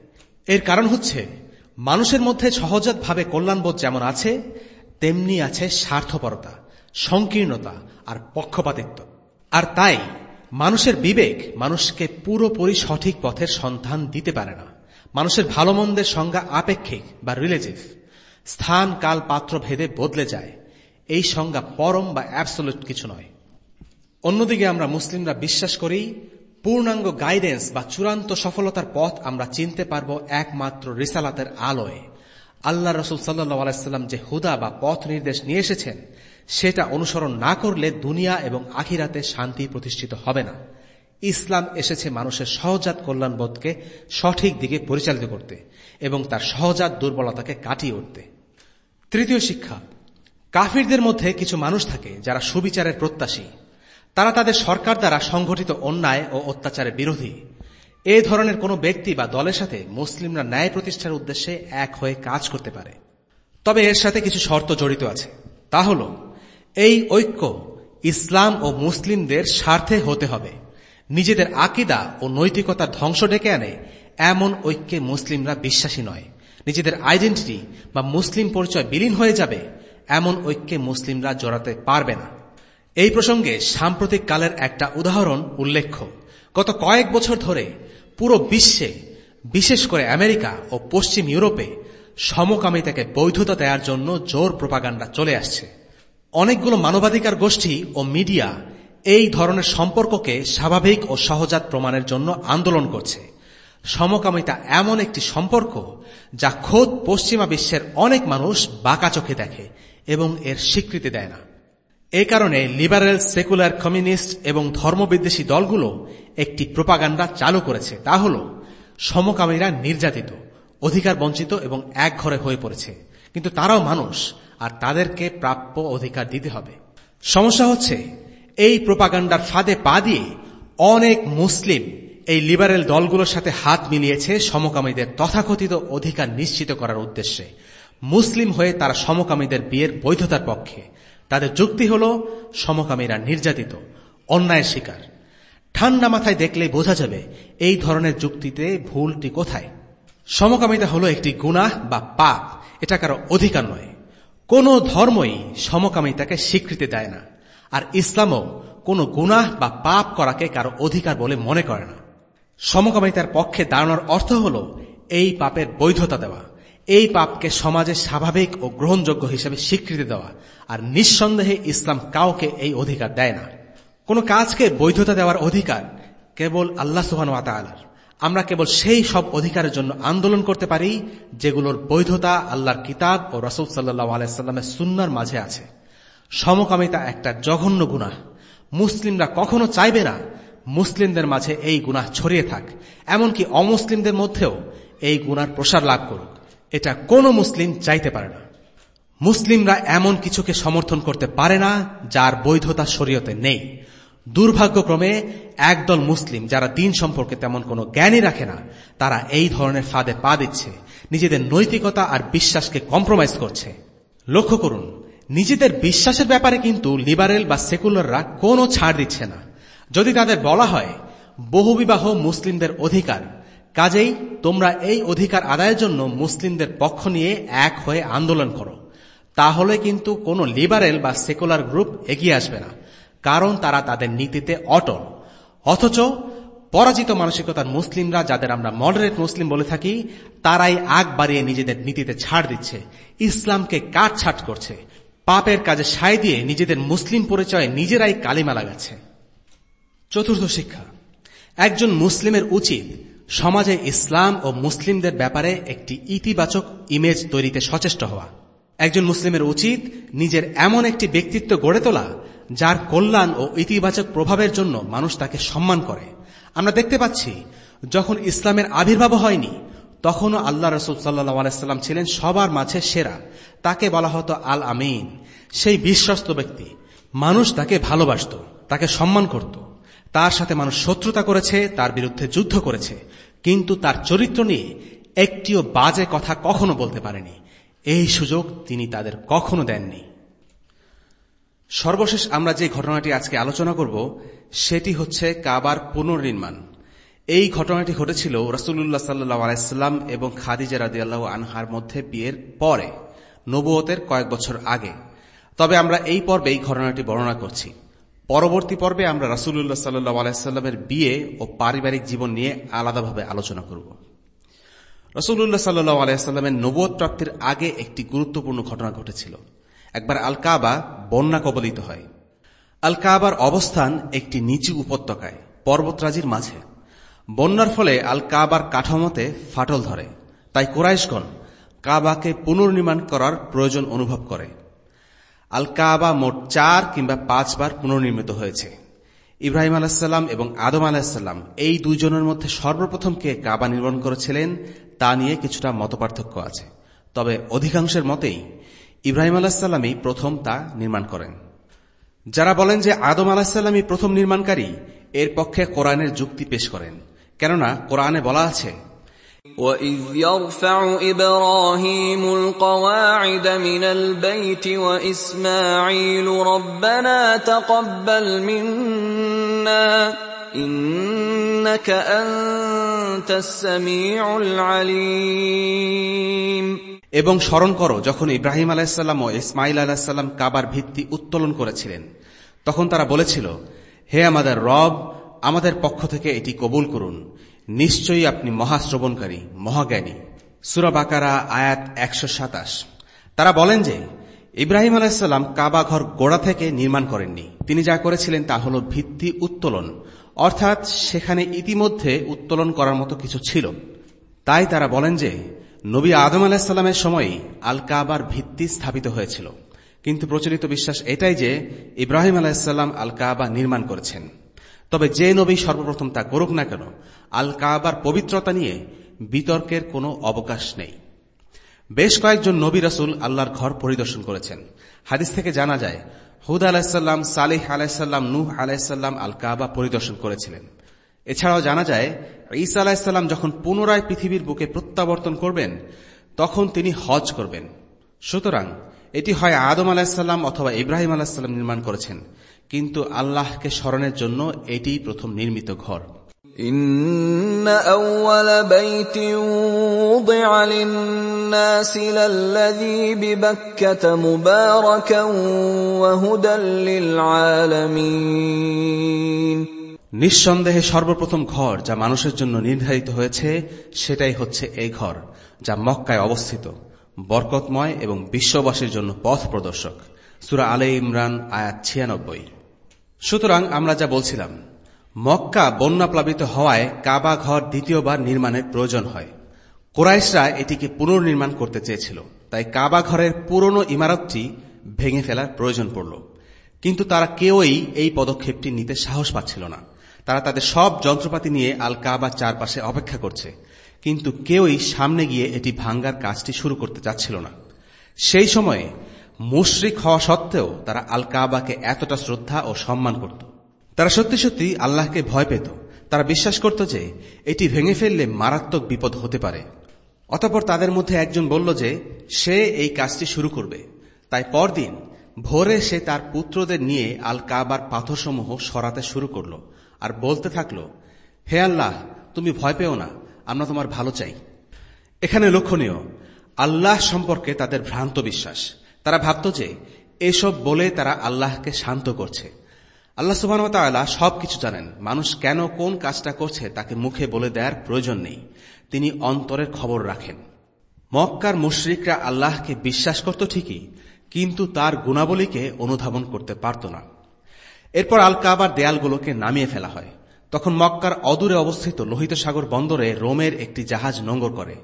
Speaker 2: এর কারণ হচ্ছে মানুষের মধ্যে সহজাতভাবে কল্যাণবোধ যেমন আছে, তেমনি আছে স্বার্থপরতা, সংকীর্ণতা আর পক্ষপাতিত্ব। আর তাই মানুষের বিবেক মানুষকে পুরোপুরি সঠিক পথের সন্ধান দিতে পারে না। মানুষের ভালো মন্দের সংজ্ঞা আপেক্ষিক বা রিলেটিভ। স্থান, কাল, পাত্র, ভেদে বদলে যায়। এই সংজ্ঞা পরম বা অ্যাবসোলুট কিছু নয়। অন্যদিকে আমরা মুসলিমরা বিশ্বাস করি পূর্ণাঙ্গ গাইডেন্স বা চূড়ান্ত সফলতার পথ আমরা চিনতে পারব একমাত্র রিসালাতের আলোয়। আল্লাহ রসুল সাল্লাম যে হুদা বা পথ নির্দেশ নিয়ে এসেছেন, সেটা অনুসরণ না করলে দুনিয়া এবং আখিরাতে শান্তি প্রতিষ্ঠিত হবে না। ইসলাম এসেছে মানুষের সহজাত কল্যাণবোধকে সঠিক দিকে পরিচালিত করতে এবং তার সহজাত দুর্বলতাকে কাটিয়ে উঠতে। তৃতীয় শিক্ষা, কাফিরদের মধ্যে কিছু মানুষ থাকে যারা সুবিচারের প্রত্যাশী। তারা তাদের সরকার দ্বারা সংঘটিত অন্যায় ও অত্যাচারের বিরোধী। এ ধরনের কোনো ব্যক্তি বা দলের সাথে মুসলিমরা ন্যায় প্রতিষ্ঠার উদ্দেশ্যে এক হয়ে কাজ করতে পারে। তবে এর সাথে কিছু শর্ত জড়িত আছে। তা হল, এই ঐক্য ইসলাম ও মুসলিমদের স্বার্থে হতে হবে। নিজেদের আকিদা ও নৈতিকতার ধ্বংস ডেকে আনে এমন ঐক্যে মুসলিমরা বিশ্বাসী নয়। নিজেদের আইডেন্টিটি বা মুসলিম পরিচয় বিলীন হয়ে যাবে এমন ঐক্যে মুসলিমরা জড়াতে পারবে না। এই প্রসঙ্গে সাম্প্রতিক কালের একটা উদাহরণ উল্লেখ্য। গত কয়েক বছর ধরে পুরো বিশ্বে, বিশেষ করে আমেরিকা ও পশ্চিম ইউরোপে সমকামিতাকে বৈধতা দেওয়ার জন্য জোর প্রপাগান্ডা চলে আসছে। অনেকগুলো মানবাধিকার গোষ্ঠী ও মিডিয়া এই ধরনের সম্পর্ককে স্বাভাবিক ও সহজাত প্রমাণের জন্য আন্দোলন করছে। সমকামিতা এমন একটি সম্পর্ক যা খোদ পশ্চিমা বিশ্বের অনেক মানুষ বাঁকা চোখে দেখে এবং এর স্বীকৃতি দেয় না। এ কারণে লিবারেল সেকুলার কমিউনিস্ট এবং ধর্মবিদ্বেষী দলগুলো একটি প্রোপাগান্ডা চালু করেছে। তা হল, সমকামীরা নির্যাতিত, অধিকার বঞ্চিত এবং এক ঘরে হয়ে পড়েছে। কিন্তু তারাও মানুষ, আর তাদেরকে প্রাপ্য অধিকার দিতে হবে। সমস্যা হচ্ছে, এই প্রোপাগান্ডার ফাঁদে পা দিয়ে অনেক মুসলিম এই লিবারেল দলগুলোর সাথে হাত মিলিয়েছে সমকামীদের তথাকথিত অধিকার নিশ্চিত করার উদ্দেশ্যে। মুসলিম হয়ে তারা সমকামীদের বিয়ের বৈধতার পক্ষে তাদের যুক্তি হল, সমকামীরা নির্যাতিত, অন্যায়ের শিকার। ঠান্ডা মাথায় দেখলে বোঝা যাবে, এই ধরনের যুক্তিতে ভুলটি কোথায়। সমকামিতা হলো একটি গুনাহ বা পাপ, এটা কারও অধিকার নয়। কোন ধর্মই সমকামিতাকে স্বীকৃতি দেয় না, আর ইসলামও কোনো গুনাহ বা পাপ করাকে কারও অধিকার বলে মনে করে না। সমকামিতার পক্ষে দাঁড়ানোর অর্থ হল, এই পাপের বৈধতা দেওয়া। এই পাপকে সমাজে স্বাভাবিক ও গ্রহণযোগ্য হিসেবে স্বীকৃতি দেওয়া, আর নিঃসন্দেহে ইসলাম কাউকে এই অধিকার দেয় না। কোন কাজকে বৈধতা দেওয়ার অধিকার কেবল আল্লাহ সুহান আলার আমরা কেবল সেই সব অধিকারের জন্য আন্দোলন করতে পারি, যেগুলোর বৈধতা আল্লাহর কিতাব ও রসুল সাল্লাহ আলাইস্লামের সুন্নার মাঝে আছে। সমকামিতা একটা জঘন্য গুনাহ। মুসলিমরা কখনো চাইবে না, মুসলিমদের মাঝে এই গুনাহ ছড়িয়ে থাক। এমনকি অমুসলিমদের মধ্যেও এই গুণার প্রসার লাভ করুক। এটা কোনো মুসলিম চাইতে পারে না। মুসলিমরা এমন কিছুকে সমর্থন করতে পারে না, যার বৈধতা শরীয়তে নেই। দুর্ভাগ্যক্রমে একদল মুসলিম যারা দিন সম্পর্কে তেমন কোনো জ্ঞানই রাখে না, তারা এই ধরনের ফাঁদে পা দিচ্ছে, নিজেদের নৈতিকতা আর বিশ্বাসকে কম্প্রোমাইজ করছে। লক্ষ্য করুন, নিজেদের বিশ্বাসের ব্যাপারে কিন্তু লিবারেল বা সেকুলাররা কোনো ছাড় দিচ্ছে না। যদি তাদের বলা হয়, বহুবিবাহ মুসলিমদের অধিকার কাজেই তোমরা এই অধিকার আদায়ের জন্য মুসলিমদের পক্ষ নিয়ে এক হয়ে আন্দোলন করো। তাহলে কিন্তু কোনো লিবারেল বা সেকুলার গ্রুপ এগিয়ে আসবে না, কারণ তারা তাদের নীতিতে অটল। অথচ পরাজিত মানসিকতার মুসলিমরা, যাদের আমরা মডারেট মুসলিম বলে থাকি, তারাই আগ বাড়িয়ে নিজেদের নীতিতে ছাড় দিচ্ছে, ইসলামকে কাটছাট করছে, পাপের কাজে সায় দিয়ে নিজেদের মুসলিম পরিচয়ে নিজেরাই কালিমা লাগাচ্ছে। চতুর্থ শিক্ষা, একজন মুসলিমের উচিত সমাজে ইসলাম ও মুসলিমদের ব্যাপারে একটি ইতিবাচক ইমেজ তৈরিতে সচেষ্ট হওয়া। একজন মুসলিমের উচিত নিজের এমন একটি ব্যক্তিত্ব গড়ে তোলা, যার কল্যাণ ও ইতিবাচক প্রভাবের জন্য মানুষ তাকে সম্মান করে। আমরা দেখতে পাচ্ছি, যখন ইসলামের আবির্ভাব হয়নি, তখনও আল্লাহ রসুল সাল্লাহ আলাইস্লাম ছিলেন সবার মাঝে সেরা। তাকে বলা হতো আল আমিন সেই বিশ্বস্ত ব্যক্তি। মানুষ তাকে ভালোবাসত, তাকে সম্মান করত। তার সাথে মানুষ শত্রুতা করেছে, তার বিরুদ্ধে যুদ্ধ করেছে। কিন্তু তার চরিত্র নিয়ে একটিও বাজে কথা কখনো বলতে পারেনি। এই সুযোগ তিনি তাদের কখনো দেননি। সর্বশেষ আমরা যে ঘটনাটি আজকে আলোচনা করব, সেটি হচ্ছে কাবার পুনর্নির্মাণ। এই ঘটনাটি ঘটেছিল রসুল্লাহ সাল্লাহ আলাইস্লাম এবং খাদিজা রাদি আল্লাহ আনহার মধ্যে বিয়ের পরে, নবুয়তের কয়েক বছর আগে। তবে আমরা এই পর্বে এই ঘটনাটি বর্ণনা করছি। পরবর্তী পর্বে আমরা রাসুল্লাহ সাল্লাহ আলাইস্লামের বিয়ে ও পারিবারিক জীবন নিয়ে আলাদাভাবে আলোচনা করব। রসুল্লাহ সাল্লাহ আলাইস্লামের নবোধ প্রাপ্তির আগে একটি গুরুত্বপূর্ণ ঘটনা ঘটেছিল। একবার আল কাবা বন্যা কবলিত হয়। আল কাবার অবস্থান একটি নিচু উপত্যকায়, পর্বতরাজির মাঝে। বন্যার ফলে আল কাবার কাঠামোতে ফাটল ধরে। তাই কোরাইশগণ কাবাকে পুনর্নির্মাণ করার প্রয়োজন অনুভব করে। আল কাবা মোট চার কিংবা পাঁচবার পুনর্নির্মিত হয়েছে। ইব্রাহিম আলাহিসাল্লাম এবং আদম আলাহিসাল্লাম এই দুইজনের মধ্যে সর্বপ্রথম কে কাবা নির্মাণ করেছিলেন, তা নিয়ে কিছুটা মতপার্থক্য আছে। তবে অধিকাংশের মতেই ইব্রাহিম আলাহিসাল্লামই প্রথম তা নির্মাণ করেন। যারা বলেন যে আদম আলাহিসাল্লামই প্রথম নির্মাণকারী, এর পক্ষে কোরআনের যুক্তি পেশ করেন। কেননা কোরআনে বলা আছে
Speaker 3: وَإِذْ يَرْفَعُ إِبْرَاهِيمُ الْقَوَاعِدَ مِنَ الْبَيْتِ وَإِسْمَاعِيلُ رَبَّنَا تَقَبَّلْ مِنَّا إِنَّكَ أَنْتَ السَّمِيعُ الْعَلِيمُ
Speaker 2: এবং স্মরণ করো যখন ইব্রাহিম আলাহিসাল্লাম ও ইসমাইল আলাহিসাল্লাম কাবার ভিত্তি উত্তোলন করেছিলেন তখন তারা বলেছিল হে আমাদের রব আমাদের পক্ষ থেকে এটি কবুল করুন নিশ্চয়ই আপনি মহাশ্রবণকারী, মহাজ্ঞানী। সুরাবাকারা আয়াত একশো সাতাশ। তারা বলেন যে, ইব্রাহিম আলাহিসাল্লাম কাবা ঘর গোড়া থেকে নির্মাণ করেননি। তিনি যা করেছিলেন তা হল ভিত্তি উত্তোলন। অর্থাৎ সেখানে ইতিমধ্যে উত্তোলন করার মতো কিছু ছিল। তাই তারা বলেন যে, নবী আদম আলাহিসাল্লামের সময়ই আল কাবার ভিত্তি স্থাপিত হয়েছিল। কিন্তু প্রচলিত বিশ্বাস এটাই যে, ইব্রাহিম আলাহিসাল্লাম আল কাবা নির্মাণ করেছেন। তবে যে নবী সর্বপ্রথম তা করুক না কেন আল কাবার পবিত্রতা নিয়ে বিতর্কের কোনো অবকাশ নেই। বেশ কয়েকজন নবী রাসুল আল্লাহর ঘর পরিদর্শন করেছেন। হাদিস থেকে জানা যায়, হুদ আলাহিসাল্লাম সালিহ আলাহিসাল্লাম নুহ আলাহিসাল্লাম আল কাবা পরিদর্শন করেছিলেন। এছাড়াও জানা যায়, ঈসা আলাহিসাল্লাম যখন পুনরায় পৃথিবীর বুকে প্রত্যাবর্তন করবেন, তখন তিনি হজ করবেন। সুতরাং এটি হয় আদম আলাহিসাল্লাম অথবা ইব্রাহিম আলাহিসাল্লাম নির্মাণ করেছেন। কিন্তু আল্লাহকে স্মরণের জন্য এটি প্রথম নির্মিত ঘর
Speaker 3: إن أول بيت وضع للناس للذي ببكة مباركا وهدى للعالمين
Speaker 2: নিঃসন্দেহে সর্বপ্রথম ঘর যা মানুষের জন্য নির্ধারিত হয়েছে সেটাই হচ্ছে এই ঘর যা মক্কায় অবস্থিত বরকতময় এবং বিশ্ববাসীর জন্য পথ প্রদর্শক সুরা আলে ইমরান আয়াত ছিয়ানব্বই সুতরাং আমরা যা বলছিলাম, মক্কা বন্যাপ্লাবিত হওয়ায় কাবা ঘর দ্বিতীয়বার নির্মাণের প্রয়োজন হয়। কোরাইশরা এটিকে পুনর্নির্মাণ করতে চেয়েছিল, তাই কাবা ঘরের পুরনো ইমারতটি ভেঙে ফেলার প্রয়োজন পড়ল। কিন্তু তারা কেউই এই পদক্ষেপটি নিতে সাহস পাচ্ছিল না। তারা তাদের সব যন্ত্রপাতি নিয়ে আল কাবা চারপাশে অপেক্ষা করছে, কিন্তু কেউই সামনে গিয়ে এটি ভাঙ্গার কাজটি শুরু করতে চাচ্ছিল না। সেই সময়ে মুশরিক হওয়া সত্ত্বেও তারা আল কাবাকে এতটা শ্রদ্ধা ও সম্মান করত। তারা সত্যি সত্যি আল্লাহকে ভয় পেত। তারা বিশ্বাস করত যে এটি ভেঙে ফেললে মারাত্মক বিপদ হতে পারে। অতপর তাদের মধ্যে একজন বলল যে, সে এই কাজটি শুরু করবে। তাই পরদিন ভোরে সে তার পুত্রদের নিয়ে আল কাবার পাথরসমূহ সরাতে শুরু করল আর বলতে থাকল, হে আল্লাহ, তুমি ভয় পেও না, আমরা তোমার ভালো চাই। এখানে লক্ষণীয়, আল্লাহ সম্পর্কে তাদের ভ্রান্ত বিশ্বাস। তারা ভাবত যে, এসব বলে তারা আল্লাহকে শান্ত করছে। আল্লাহ সুবাহতাল্লাহ সবকিছু জানেন। মানুষ কেন কোন কাজটা করছে তাকে মুখে বলে দেওয়ার প্রয়োজন নেই। তিনি অন্তরের খবর রাখেন। মক্কার মুশরিকরা আল্লাহকে বিশ্বাস করত ঠিকই, কিন্তু তার গুণাবলীকে অনুধাবন করতে পারত না। এরপর আল কাবার দেয়ালগুলোকে নামিয়ে ফেলা হয়। তখন মক্কার অদূরে অবস্থিত লোহিত সাগর বন্দরে রোমের একটি জাহাজ নোঙ্গর করে।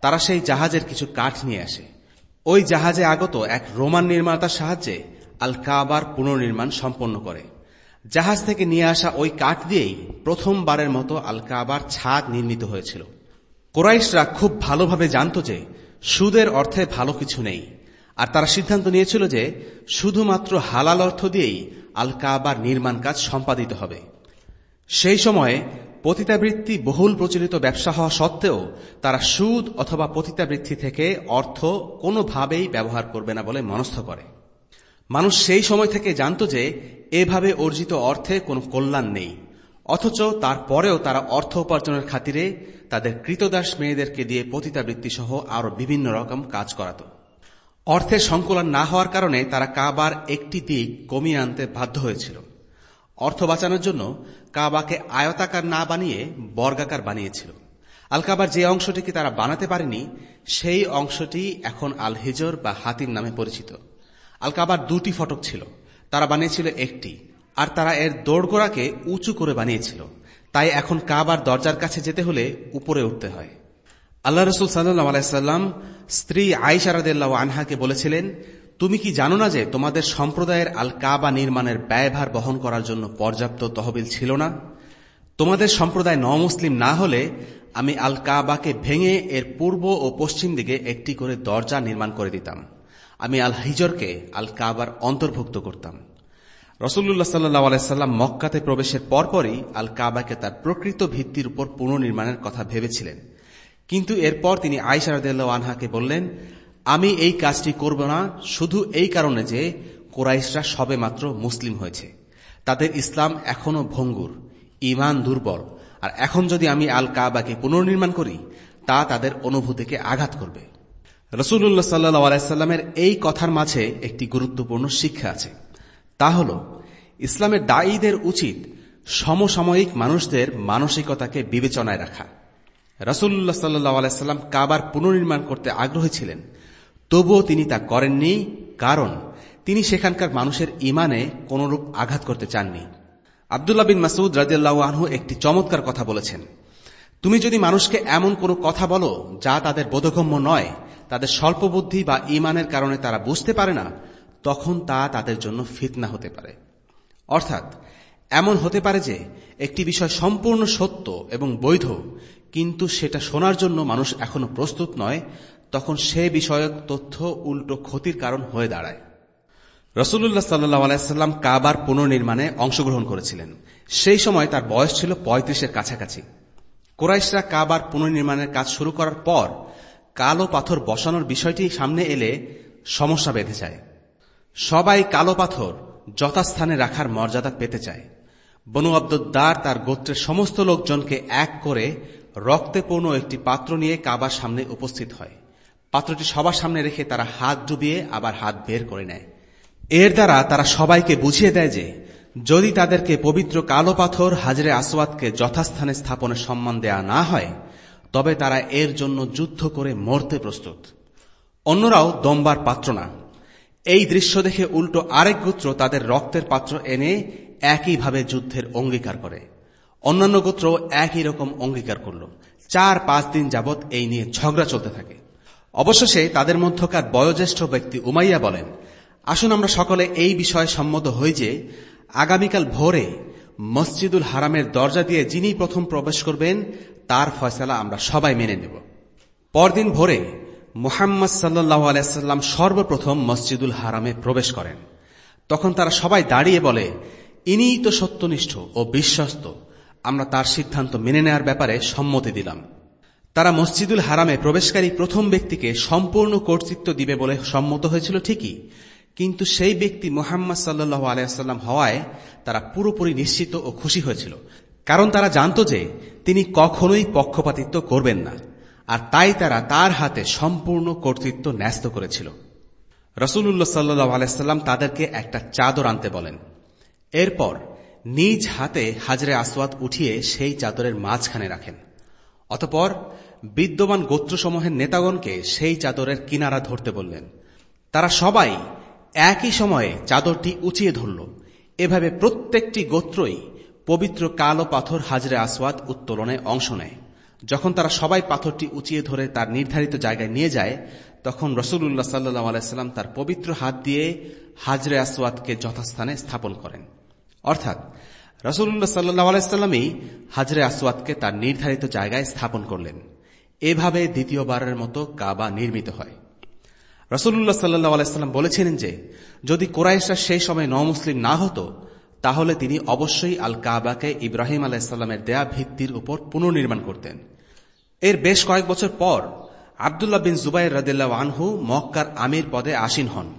Speaker 2: তারা সেই জাহাজের কিছু কাঠ নিয়ে আসে। ওই জাহাজে আগত এক রোমান নির্মাতার সাহায্যে আল কাবার পুনর্নির্মাণ সম্পন্ন করে। জাহাজ থেকে নিয়ে আসা ওই কাঠ দিয়েই প্রথমবারের মতো আল কাবার ছাদ নির্মিত হয়েছিল। কোরাইশরা খুব ভালোভাবে জানত যে সুদের অর্থে ভালো কিছু নেই, আর তারা সিদ্ধান্ত নিয়েছিল যে শুধুমাত্র হালাল অর্থ দিয়েই আল কাবার নির্মাণ কাজ সম্পাদিত হবে। সেই সময়ে পতিতাবৃত্তি বহুল প্রচলিত ব্যবসা হওয়া সত্ত্বেও তারা সুদ অথবা পতিতাবৃত্তি থেকে অর্থ কোনোভাবেই ব্যবহার করবে না বলে মনস্থ করে। মানুষ সেই সময় থেকে জানত যে এভাবে অর্জিত অর্থে কোনো কল্যাণ নেই। অথচ তারপরেও তারা অর্থ উপার্জনের খাতিরে তাদের কৃতদাস মেয়েদেরকে দিয়ে পতিতাবৃত্তি সহ আরও বিভিন্ন রকম কাজ করাত। অর্থের সংকলন না হওয়ার কারণে তারা কাবার একটি দিক কমিয়ে আনতে বাধ্য হয়েছিল। অর্থ বাঁচানোর জন্য কাবাকে আয়তাকার না বানিয়ে বর্গাকার বানিয়েছিল। আল কাবার যে অংশটিকে তারা বানাতে পারেনি, সেই অংশটি এখন আল হিজর বা হাতির নামে পরিচিত। আল কাবার দুটি ফটক ছিল। তারা বানিয়েছিল একটি, আর তারা এর দোড়গোড়াকে উঁচু করে বানিয়েছিল। তাই এখন কাবার দরজার কাছে যেতে হলে উপরে উঠতে হয়। আল্লাহ রসুল সাল্লাহ আলাইসাল্লাম স্ত্রী আইসারাদ আনহাকে বলেছিলেন তুমি কি জানো না যে তোমাদের সম্প্রদায়ের আল কাবা নির্মাণের ব্যয়ভার বহন করার জন্য পর্যাপ্ত তহবিল ছিল না? তোমাদের সম্প্রদায় ন মুসলিম না হলে আমি আল কাবাকে ভেঙে এর পূর্ব ও পশ্চিম দিকে একটি করে দরজা নির্মাণ করে দিতাম। আমি আল হিজরকে আল কাবার অন্তর্ভুক্ত করতাম। রসুল্লাহ সাল্লাহ আলাইসাল্লাম মক্কাতে প্রবেশের পরপরই আল কাবাকে তার প্রকৃত ভিত্তির উপর পুনর্নির্মাণের কথা ভেবেছিলেন। কিন্তু এরপর তিনি আইসারদাল্লাহ আনহাকে বললেন আমি এই কাজটি করব না, শুধু এই কারণে যে কোরাইশরা সবে মাত্র মুসলিম হয়েছে। তাদের ইসলাম এখনও ভঙ্গুর ইমান দুর্বল, আর এখন যদি আমি আল কাবাকে পুনর্নির্মাণ করি, তা তাদের অনুভূতিকে আঘাত করবে। রসুল্লাহ সাল্লাহ আলাইস্লামের এই কথার মাঝে একটি গুরুত্বপূর্ণ শিক্ষা আছে। তা হল ইসলামের দায়ীদের উচিত সমসাময়িক মানুষদের মানসিকতাকে বিবেচনায় রাখা। রসুল্লাহ সাল্লাহ আলাইস্লাম কাবার পুনর্নির্মাণ করতে আগ্রহী ছিলেন তবুও তিনি তা করেননি, কারণ তিনি সেখানকার মানুষের ইমানে কোনরূপ আঘাত করতে চাননি। আবদুল্লাহ বিন মাসুদ রাজিয়াল্লাহ আনহু একটি চমৎকার কথা বলেছেন, তুমি যদি মানুষকে এমন কোনো কথা বলো যা তাদের বোধগম্য নয়, তাদের স্বল্প বুদ্ধি বা ইমানের কারণে তারা বুঝতে পারে না, তখন তা তাদের জন্য ফিতনা হতে পারে। অর্থাৎ, এমন হতে পারে যে একটি বিষয় সম্পূর্ণ সত্য এবং বৈধ, কিন্তু সেটা শোনার জন্য মানুষ এখনও প্রস্তুত নয় তখন সে বিষয়ক তথ্য উল্টো ক্ষতির কারণ হয়ে দাঁড়ায়। রসুল্লাহ সাল্লাহ কাবার পুনর্নির্মাণে অংশগ্রহণ করেছিলেন। সেই সময় তার বয়স ছিল পঁয়ত্রিশের কাছাকাছি। কোরাইশরা কাবার পুনর্নির্মাণের কাজ শুরু করার পর কালো পাথর বসানোর বিষয়টি সামনে এলে সমস্যা বেঁধে যায়। সবাই কালো পাথর যথাস্থানে রাখার মর্যাদা পেতে চায়। বনু আব্দুদ্দার তার গোত্রের সমস্ত লোকজনকে এক করে রক্তে পূর্ণ একটি পাত্র নিয়ে কাবার সামনে উপস্থিত হয়। পাত্রটি সবার সামনে রেখে তারা হাত ডুবিয়ে আবার হাত বের করে নেয়। এর দ্বারা তারা সবাইকে বুঝিয়ে দেয় যে, যদি তাদেরকে পবিত্র কালো পাথর হাজরে আসওয়াদকে যথাস্থানে স্থাপনের সম্মান দেয়া না হয়, তবে তারা এর জন্য যুদ্ধ করে মরতে প্রস্তুত। অন্যরাও দম্বার পাত্র না। এই দৃশ্য দেখে উল্টো আরেক গোত্র তাদের রক্তের পাত্র এনে একইভাবে যুদ্ধের অঙ্গীকার করে। অন্যান্য গোত্র একই রকম অঙ্গীকার করল। চার পাঁচ দিন যাবৎ এই নিয়ে ঝগড়া চলতে থাকে। অবশেষে তাদের মধ্যকার বয়োজ্যেষ্ঠ ব্যক্তি উমাইয়া বলেন, আসুন আমরা সকলে এই বিষয়ে সম্মত হই যে, আগামীকাল ভোরে মসজিদুল হারামের দরজা দিয়ে যিনি প্রথম প্রবেশ করবেন, তার ফয়সালা আমরা সবাই মেনে নেব। পরদিন ভোরে মুহাম্মদ সাল্লাহ আলাইসাল্লাম সর্বপ্রথম মসজিদুল হারামে প্রবেশ করেন। তখন তারা সবাই দাঁড়িয়ে বলে ইনিই তো সত্যনিষ্ঠ ও বিশ্বস্ত। আমরা তার সিদ্ধান্ত মেনে নেওয়ার ব্যাপারে সম্মতি দিলাম। তারা মসজিদুল হারামে প্রবেশকারী প্রথম ব্যক্তিকে সম্পূর্ণ কর্তৃত্ব দিবে বলে সম্মত হয়েছিল ঠিকই। কিন্তু সেই ব্যক্তি মোহাম্মদ সাল্লু আলাইসাল্লাম হওয়ায় তারা পুরোপুরি নিশ্চিত ও খুশি হয়েছিল। কারণ তারা জানত যে তিনি কখনোই পক্ষপাতিত্ব করবেন না। আর তাই তারা তার হাতে সম্পূর্ণ কর্তৃত্ব ন্যস্ত করেছিল। রসুল্লাহ সাল্লু আলাইসাল্লাম তাদেরকে একটা চাদর আনতে বলেন। এরপর নিজ হাতে হাজরে আসওয়াদ উঠিয়ে সেই চাদরের মাঝখানে রাখেন। অতপর বিদ্যমান গোত্রসমূহের নেতাগণকে সেই চাদরের কিনারা ধরতে বললেন, তারা সবাই একই সময়ে চাদরটি উঁচিয়ে ধরল। এভাবে প্রত্যেকটি গোত্রই পবিত্র কালো পাথর হাজরে আসওয়াদ উত্তোলনে অংশ নেয়। যখন তারা সবাই পাথরটি উঁচিয়ে ধরে তার নির্ধারিত জায়গায় নিয়ে যায়, তখন রসুল্লাহ সাল্লু আলাইস্লাম তার পবিত্র হাত দিয়ে হাজরে আসওয়াদকে যথাস্থানে স্থাপন করেন। অর্থাৎ রসুল্লাহ সাল্লাহ আলাইস্লামই হাজরে আসওয়াদকে তার নির্ধারিত জায়গায় স্থাপন করলেন। এভাবে দ্বিতীয়বারের মতো কাবা নির্মিত হয়। রসুল্লাহ সাল্লাহ আলাইস্লাম বলেছিলেন যে, যদি কোরাইশরা সেই সময় নমুসলিম না হতো, তাহলে তিনি অবশ্যই আল কাবাকে ইব্রাহিম আলাহিসাল্লামের দেয়া ভিত্তির উপর পুনর্নির্মাণ করতেন। এর বেশ কয়েক বছর পর আবদুল্লাহ বিন জুবাইর রদেল্লা আনহু মক্কার আমির পদে আসীন হন।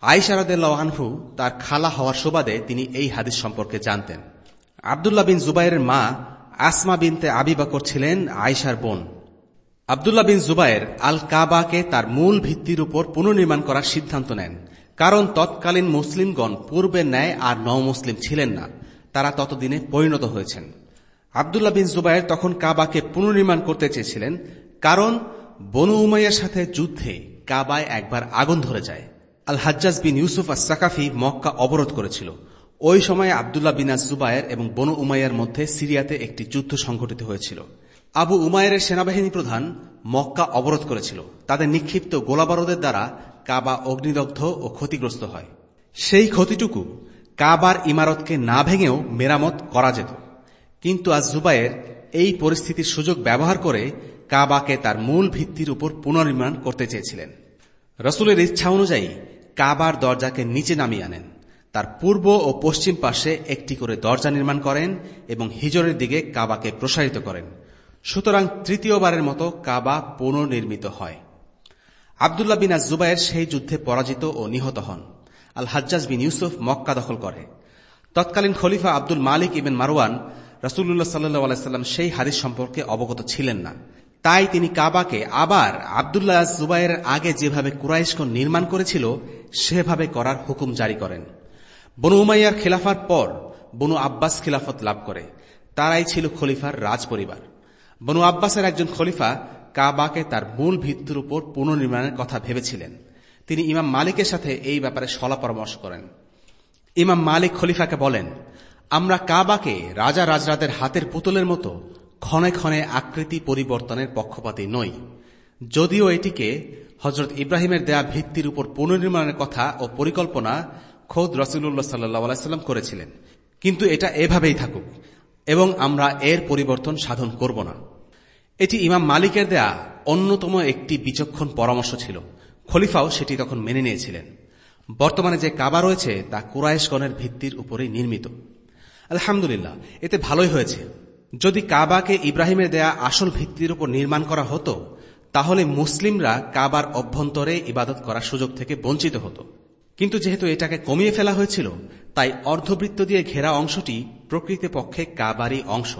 Speaker 2: আইসা আনহু তার খালা হওয়ার সুবাদে তিনি এই হাদিস সম্পর্কে জানতেন। আবদুল্লাহ বিন জুবাইরের মা আসমা বিনতে আবিবাকর ছিলেন আয়সার বোন। আবদুল্লাহ বিন জুবাইর আল কাবাকে তার মূল ভিত্তির উপর পুনর্নির্মাণ করার সিদ্ধান্ত নেন। কারণ তৎকালীন মুসলিমগণ পূর্বের ন্যায় আর মুসলিম ছিলেন না। তারা ততদিনে পরিণত হয়েছেন। আবদুল্লাহ বিন জুবাইর তখন কাবাকে পুনর্নির্মাণ করতে চেয়েছিলেন, কারণ বনু উমাইয়ার সাথে যুদ্ধে কাবায় একবার আগুন ধরে যায়। আল হাজ্জাজ বিন ইউসুফ আর সাকাফি মক্কা অবরোধ করেছিল। ওই সময়ে আবদুল্লাহ বিনাজ জুবায়ের এবং বনু উমাইয়ার মধ্যে সিরিয়াতে একটি যুদ্ধ সংঘটিত হয়েছিল। আবু উমায়ের সেনাবাহিনী প্রধান মক্কা অবরোধ করেছিল। তাদের নিক্ষিপ্ত গোলাবারদের দ্বারা কাবা অগ্নিদগ্ধ ও ক্ষতিগ্রস্ত হয়। সেই ক্ষতিটুকু কাবার ইমারতকে না ভেঙেও মেরামত করা যেত। কিন্তু আজ জুবায়ের এই পরিস্থিতির সুযোগ ব্যবহার করে কাবাকে তার মূল ভিত্তির উপর পুনর্নির্মাণ করতে চেয়েছিলেন। রসুলের ইচ্ছা অনুযায়ী কাবার দরজাকে নিচে নামিয়ে আনেন। তার পূর্ব ও পশ্চিম পাশে একটি করে দরজা নির্মাণ করেন এবং হিজরের দিকে কাবাকে প্রসারিত করেন। সুতরাং তৃতীয়বারের মতো কাবা পুনর্নির্মিত হয়। আবদুল্লাহ বিন জুবাইয়ের সেই যুদ্ধে পরাজিত ও নিহত হন। আল হাজ্জাজ বিন ইউসুফ মক্কা দখল করে। তৎকালীন খলিফা আব্দুল মালিক ইবেন মারওয়ান রসুল্লাহ সাল্লু আলাইস্লাম সেই হাদিস সম্পর্কে অবগত ছিলেন না। তাই তিনি কাবাকে আবার আবদুল্লাহ জুবাইয়ের আগে যেভাবে কুরাইশগণ নির্মাণ করেছিল, সেভাবে করার হুকুম জারি করেন। বনু উমাইয়ার খেলাফার পর বনু আব্বাস খিলাফত লাভ করে। তারাই ছিল খলিফার রাজ পরিবার বনু আব্বাসের একজন খলিফা কাবাকে তার মূল ভিত্তির উপর পুনর্নির্মাণের কথা ভেবেছিলেন। তিনি ইমাম মালিকের সাথে এই ব্যাপারে সলা পরামর্শ করেন। ইমাম মালিক খলিফাকে বলেন, আমরা কাবাকে রাজা রাজরাদের হাতের পুতুলের মতো ক্ষণে ক্ষণে আকৃতি পরিবর্তনের পক্ষপাতী নই। যদিও এটিকে হজরত ইব্রাহিমের দেয়া ভিত্তির উপর পুনর্নির্মাণের কথা ও পরিকল্পনা খোদ রসুল্লাহ সাল্লাম করেছিলেন। কিন্তু এটা এভাবেই থাকুক এবং আমরা এর পরিবর্তন সাধন করব না। এটি ইমাম মালিকের দেয়া অন্যতম একটি বিচক্ষণ পরামর্শ ছিল। খলিফাও সেটি তখন মেনে নিয়েছিলেন। বর্তমানে যে কাবা রয়েছে তা কুরাইশগণের ভিত্তির উপরেই নির্মিত। আলহামদুলিল্লাহ, এতে ভালোই হয়েছে। যদি কাবাকে ইব্রাহিমের দেয়া আসল ভিত্তির উপর নির্মাণ করা হতো, তাহলে মুসলিমরা কাবার অভ্যন্তরে ইবাদত করার সুযোগ থেকে বঞ্চিত হতো। কিন্তু যেহেতু এটাকে কমিয়ে ফেলা হয়েছিল, তাই অর্ধবৃত্ত দিয়ে ঘেরা অংশটি প্রকৃতপক্ষে কাবারই অংশ।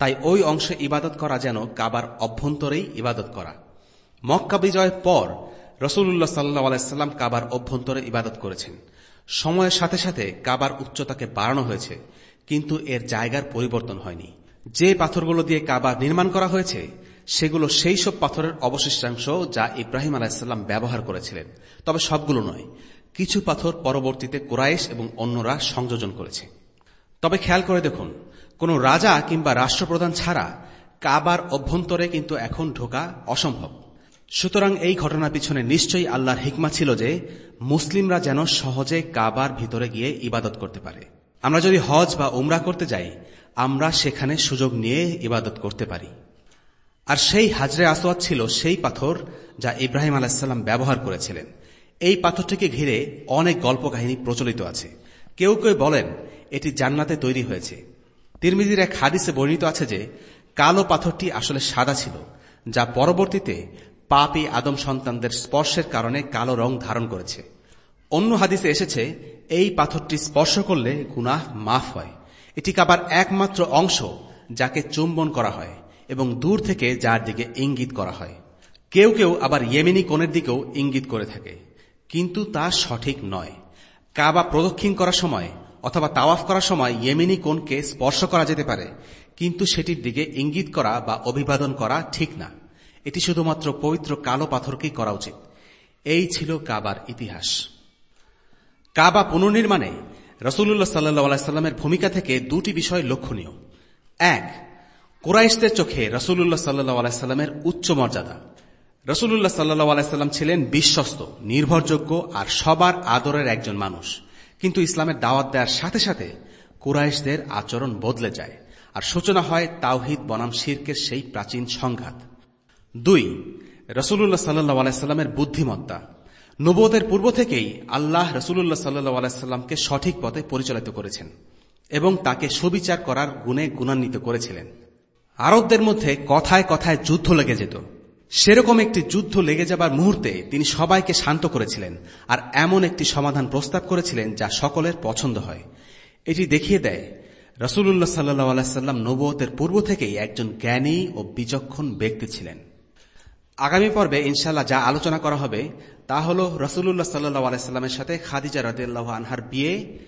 Speaker 2: তাই ওই অংশে ইবাদত করা যেন কাবার অভ্যন্তরেই ইবাদত করা। মক্কা বিজয়ের পর রসুল্লাহ সাল্লাহ আলাইস্লাম কাবার অভ্যন্তরে ইবাদত করেছেন। সময়ের সাথে সাথে কাবার উচ্চতাকে বাড়ানো হয়েছে, কিন্তু এর জায়গার পরিবর্তন হয়নি। যে পাথরগুলো দিয়ে কাবা নির্মাণ করা হয়েছে, সেগুলো সেই সব পাথরের অবশিষ্টাংশ যা ইব্রাহিম আলাহিসাল্লাম ব্যবহার করেছিলেন। তবে সবগুলো নয় কিছু পাথর পরবর্তীতে কোরাইশ এবং অন্যরা সংযোজন করেছে। তবে খেয়াল করে দেখুন, কোন রাজা কিংবা রাষ্ট্রপ্রধান ছাড়া কাবার অভ্যন্তরে কিন্তু এখন ঢোকা অসম্ভব। সুতরাং এই ঘটনার পিছনে নিশ্চয়ই আল্লাহর হিকমা ছিল যে, মুসলিমরা যেন সহজে কাবার ভিতরে গিয়ে ইবাদত করতে পারে। আমরা যদি হজ বা উমরা করতে যাই, আমরা সেখানে সুযোগ নিয়ে ইবাদত করতে পারি। আর সেই হাজরে আসোয়াদ ছিল সেই পাথর যা ইব্রাহিম আলাহিসাল্লাম ব্যবহার করেছিলেন। এই পাথরটিকে ঘিরে অনেক গল্প কাহিনী প্রচলিত আছে। কেউ কেউ বলেন, এটি জান্নাতে তৈরি হয়েছে। তিরমিজির এক হাদিসে বর্ণিত আছে যে, কালো পাথরটি আসলে সাদা ছিল, যা পরবর্তীতে পাপি আদম সন্তানদের স্পর্শের কারণে কালো রং ধারণ করেছে। অন্য হাদিসে এসেছে, এই পাথরটি স্পর্শ করলে গুনাহ মাফ হয়। এটি কাবার একমাত্র অংশ যাকে চুম্বন করা হয় এবং দূর থেকে যার দিকে ইঙ্গিত করা হয়। কেউ কেউ আবার ইয়েমিনি কোণের দিকেও ইঙ্গিত করে থাকে। কিন্তু তা সঠিক নয়। কাবা প্রদক্ষিণ করার সময় অথবা তাওয়াফ করার সময় ইয়েমিনি কোণকে স্পর্শ করা যেতে পারে, কিন্তু সেটির দিকে ইঙ্গিত করা বা অভিবাদন করা ঠিক না। এটি শুধুমাত্র পবিত্র কালো পাথরকেই করা উচিত। এই ছিল কাবার ইতিহাস। কাবা পুনর্নির্মাণে রসুল্লাহ সাল্লাহ সাল্লামের ভূমিকা থেকে দুটি বিষয় লক্ষণীয়। এক, কোরাইশদের চোখে রসুল্লাহ সাল্লাহ আলাইস্লামের উচ্চ মর্যাদা। রসুল্লাহ সাল্লাহ আলাইস্লাম ছিলেন বিশ্বস্ত, নির্ভরযোগ্য আর সবার আদরের একজন মানুষ। কিন্তু ইসলামের দাওয়াত দেওয়ার সাথে সাথে কুরাইশদের আচরণ বদলে যায়। আর সূচনা হয় তাওহিদ বনাম শির্কের সেই প্রাচীন সংঘাত। দুই রসুল্লাহ সাল্লাহ আলাইস্লামের বুদ্ধিমত্তা। নবদের পূর্ব থেকেই আল্লাহ রসুল্লাহ সাল্লাহ আলাইস্লামকে সঠিক পথে পরিচালিত করেছেন এবং তাকে সুবিচার করার গুণে গুণান্বিত করেছিলেন। আরবদের মধ্যে কথায় কথায় যুদ্ধ লেগে যেত। সেরকম একটি যুদ্ধ লেগে যাবার মুহূর্তে তিনি সবাইকে শান্ত করেছিলেন আর এমন একটি সমাধান প্রস্তাব করেছিলেন যা সকলের পছন্দ হয়। এটি দেখিয়ে দেয় রসুল্লাহ সাল্লাহ আলাইসাল্লাম নবতের পূর্ব থেকেই একজন জ্ঞানী ও বিচক্ষণ ব্যক্তি ছিলেন। আগামী পর্বে ইনশাল্লাহ যা আলোচনা করা হবে তা হল রসুল্লাহ সাল্লাহ আলাইস্লামের সাথে খাদিজা রদিয়াল্লাহ আনহার বিয়ে,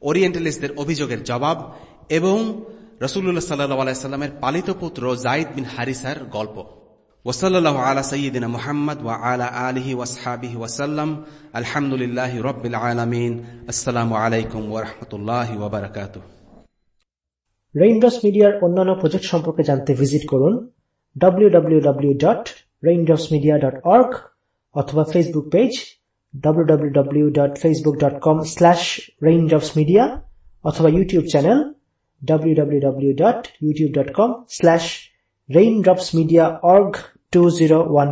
Speaker 2: ওরিয়েন্টালিস্টদের অভিযোগের জবাব এবং রসুল্লাহ সাল্লাহ আলাইস্লামের পালিত পুত্র জাইদ বিন হারিসার গল্প। আলা মোহাম্মদ ওয়া আলা ওয়াসাল্লাম আলহামদুলিল্লাহ রব্বিল আলমিন আলাইকুম ওরহমতুল্লাহ ওবরাকাত
Speaker 1: রেইনড্রপস মিডিয়ার অন্যান্য প্রজেক্ট সম্পর্কে জানতে ভিজিট করুন www.raindropsmedia.org অথবা ফেসবুক পেজ www.facebook.com/raindropsmedia অথবা YouTube channel raindropsmedia.org two zero one.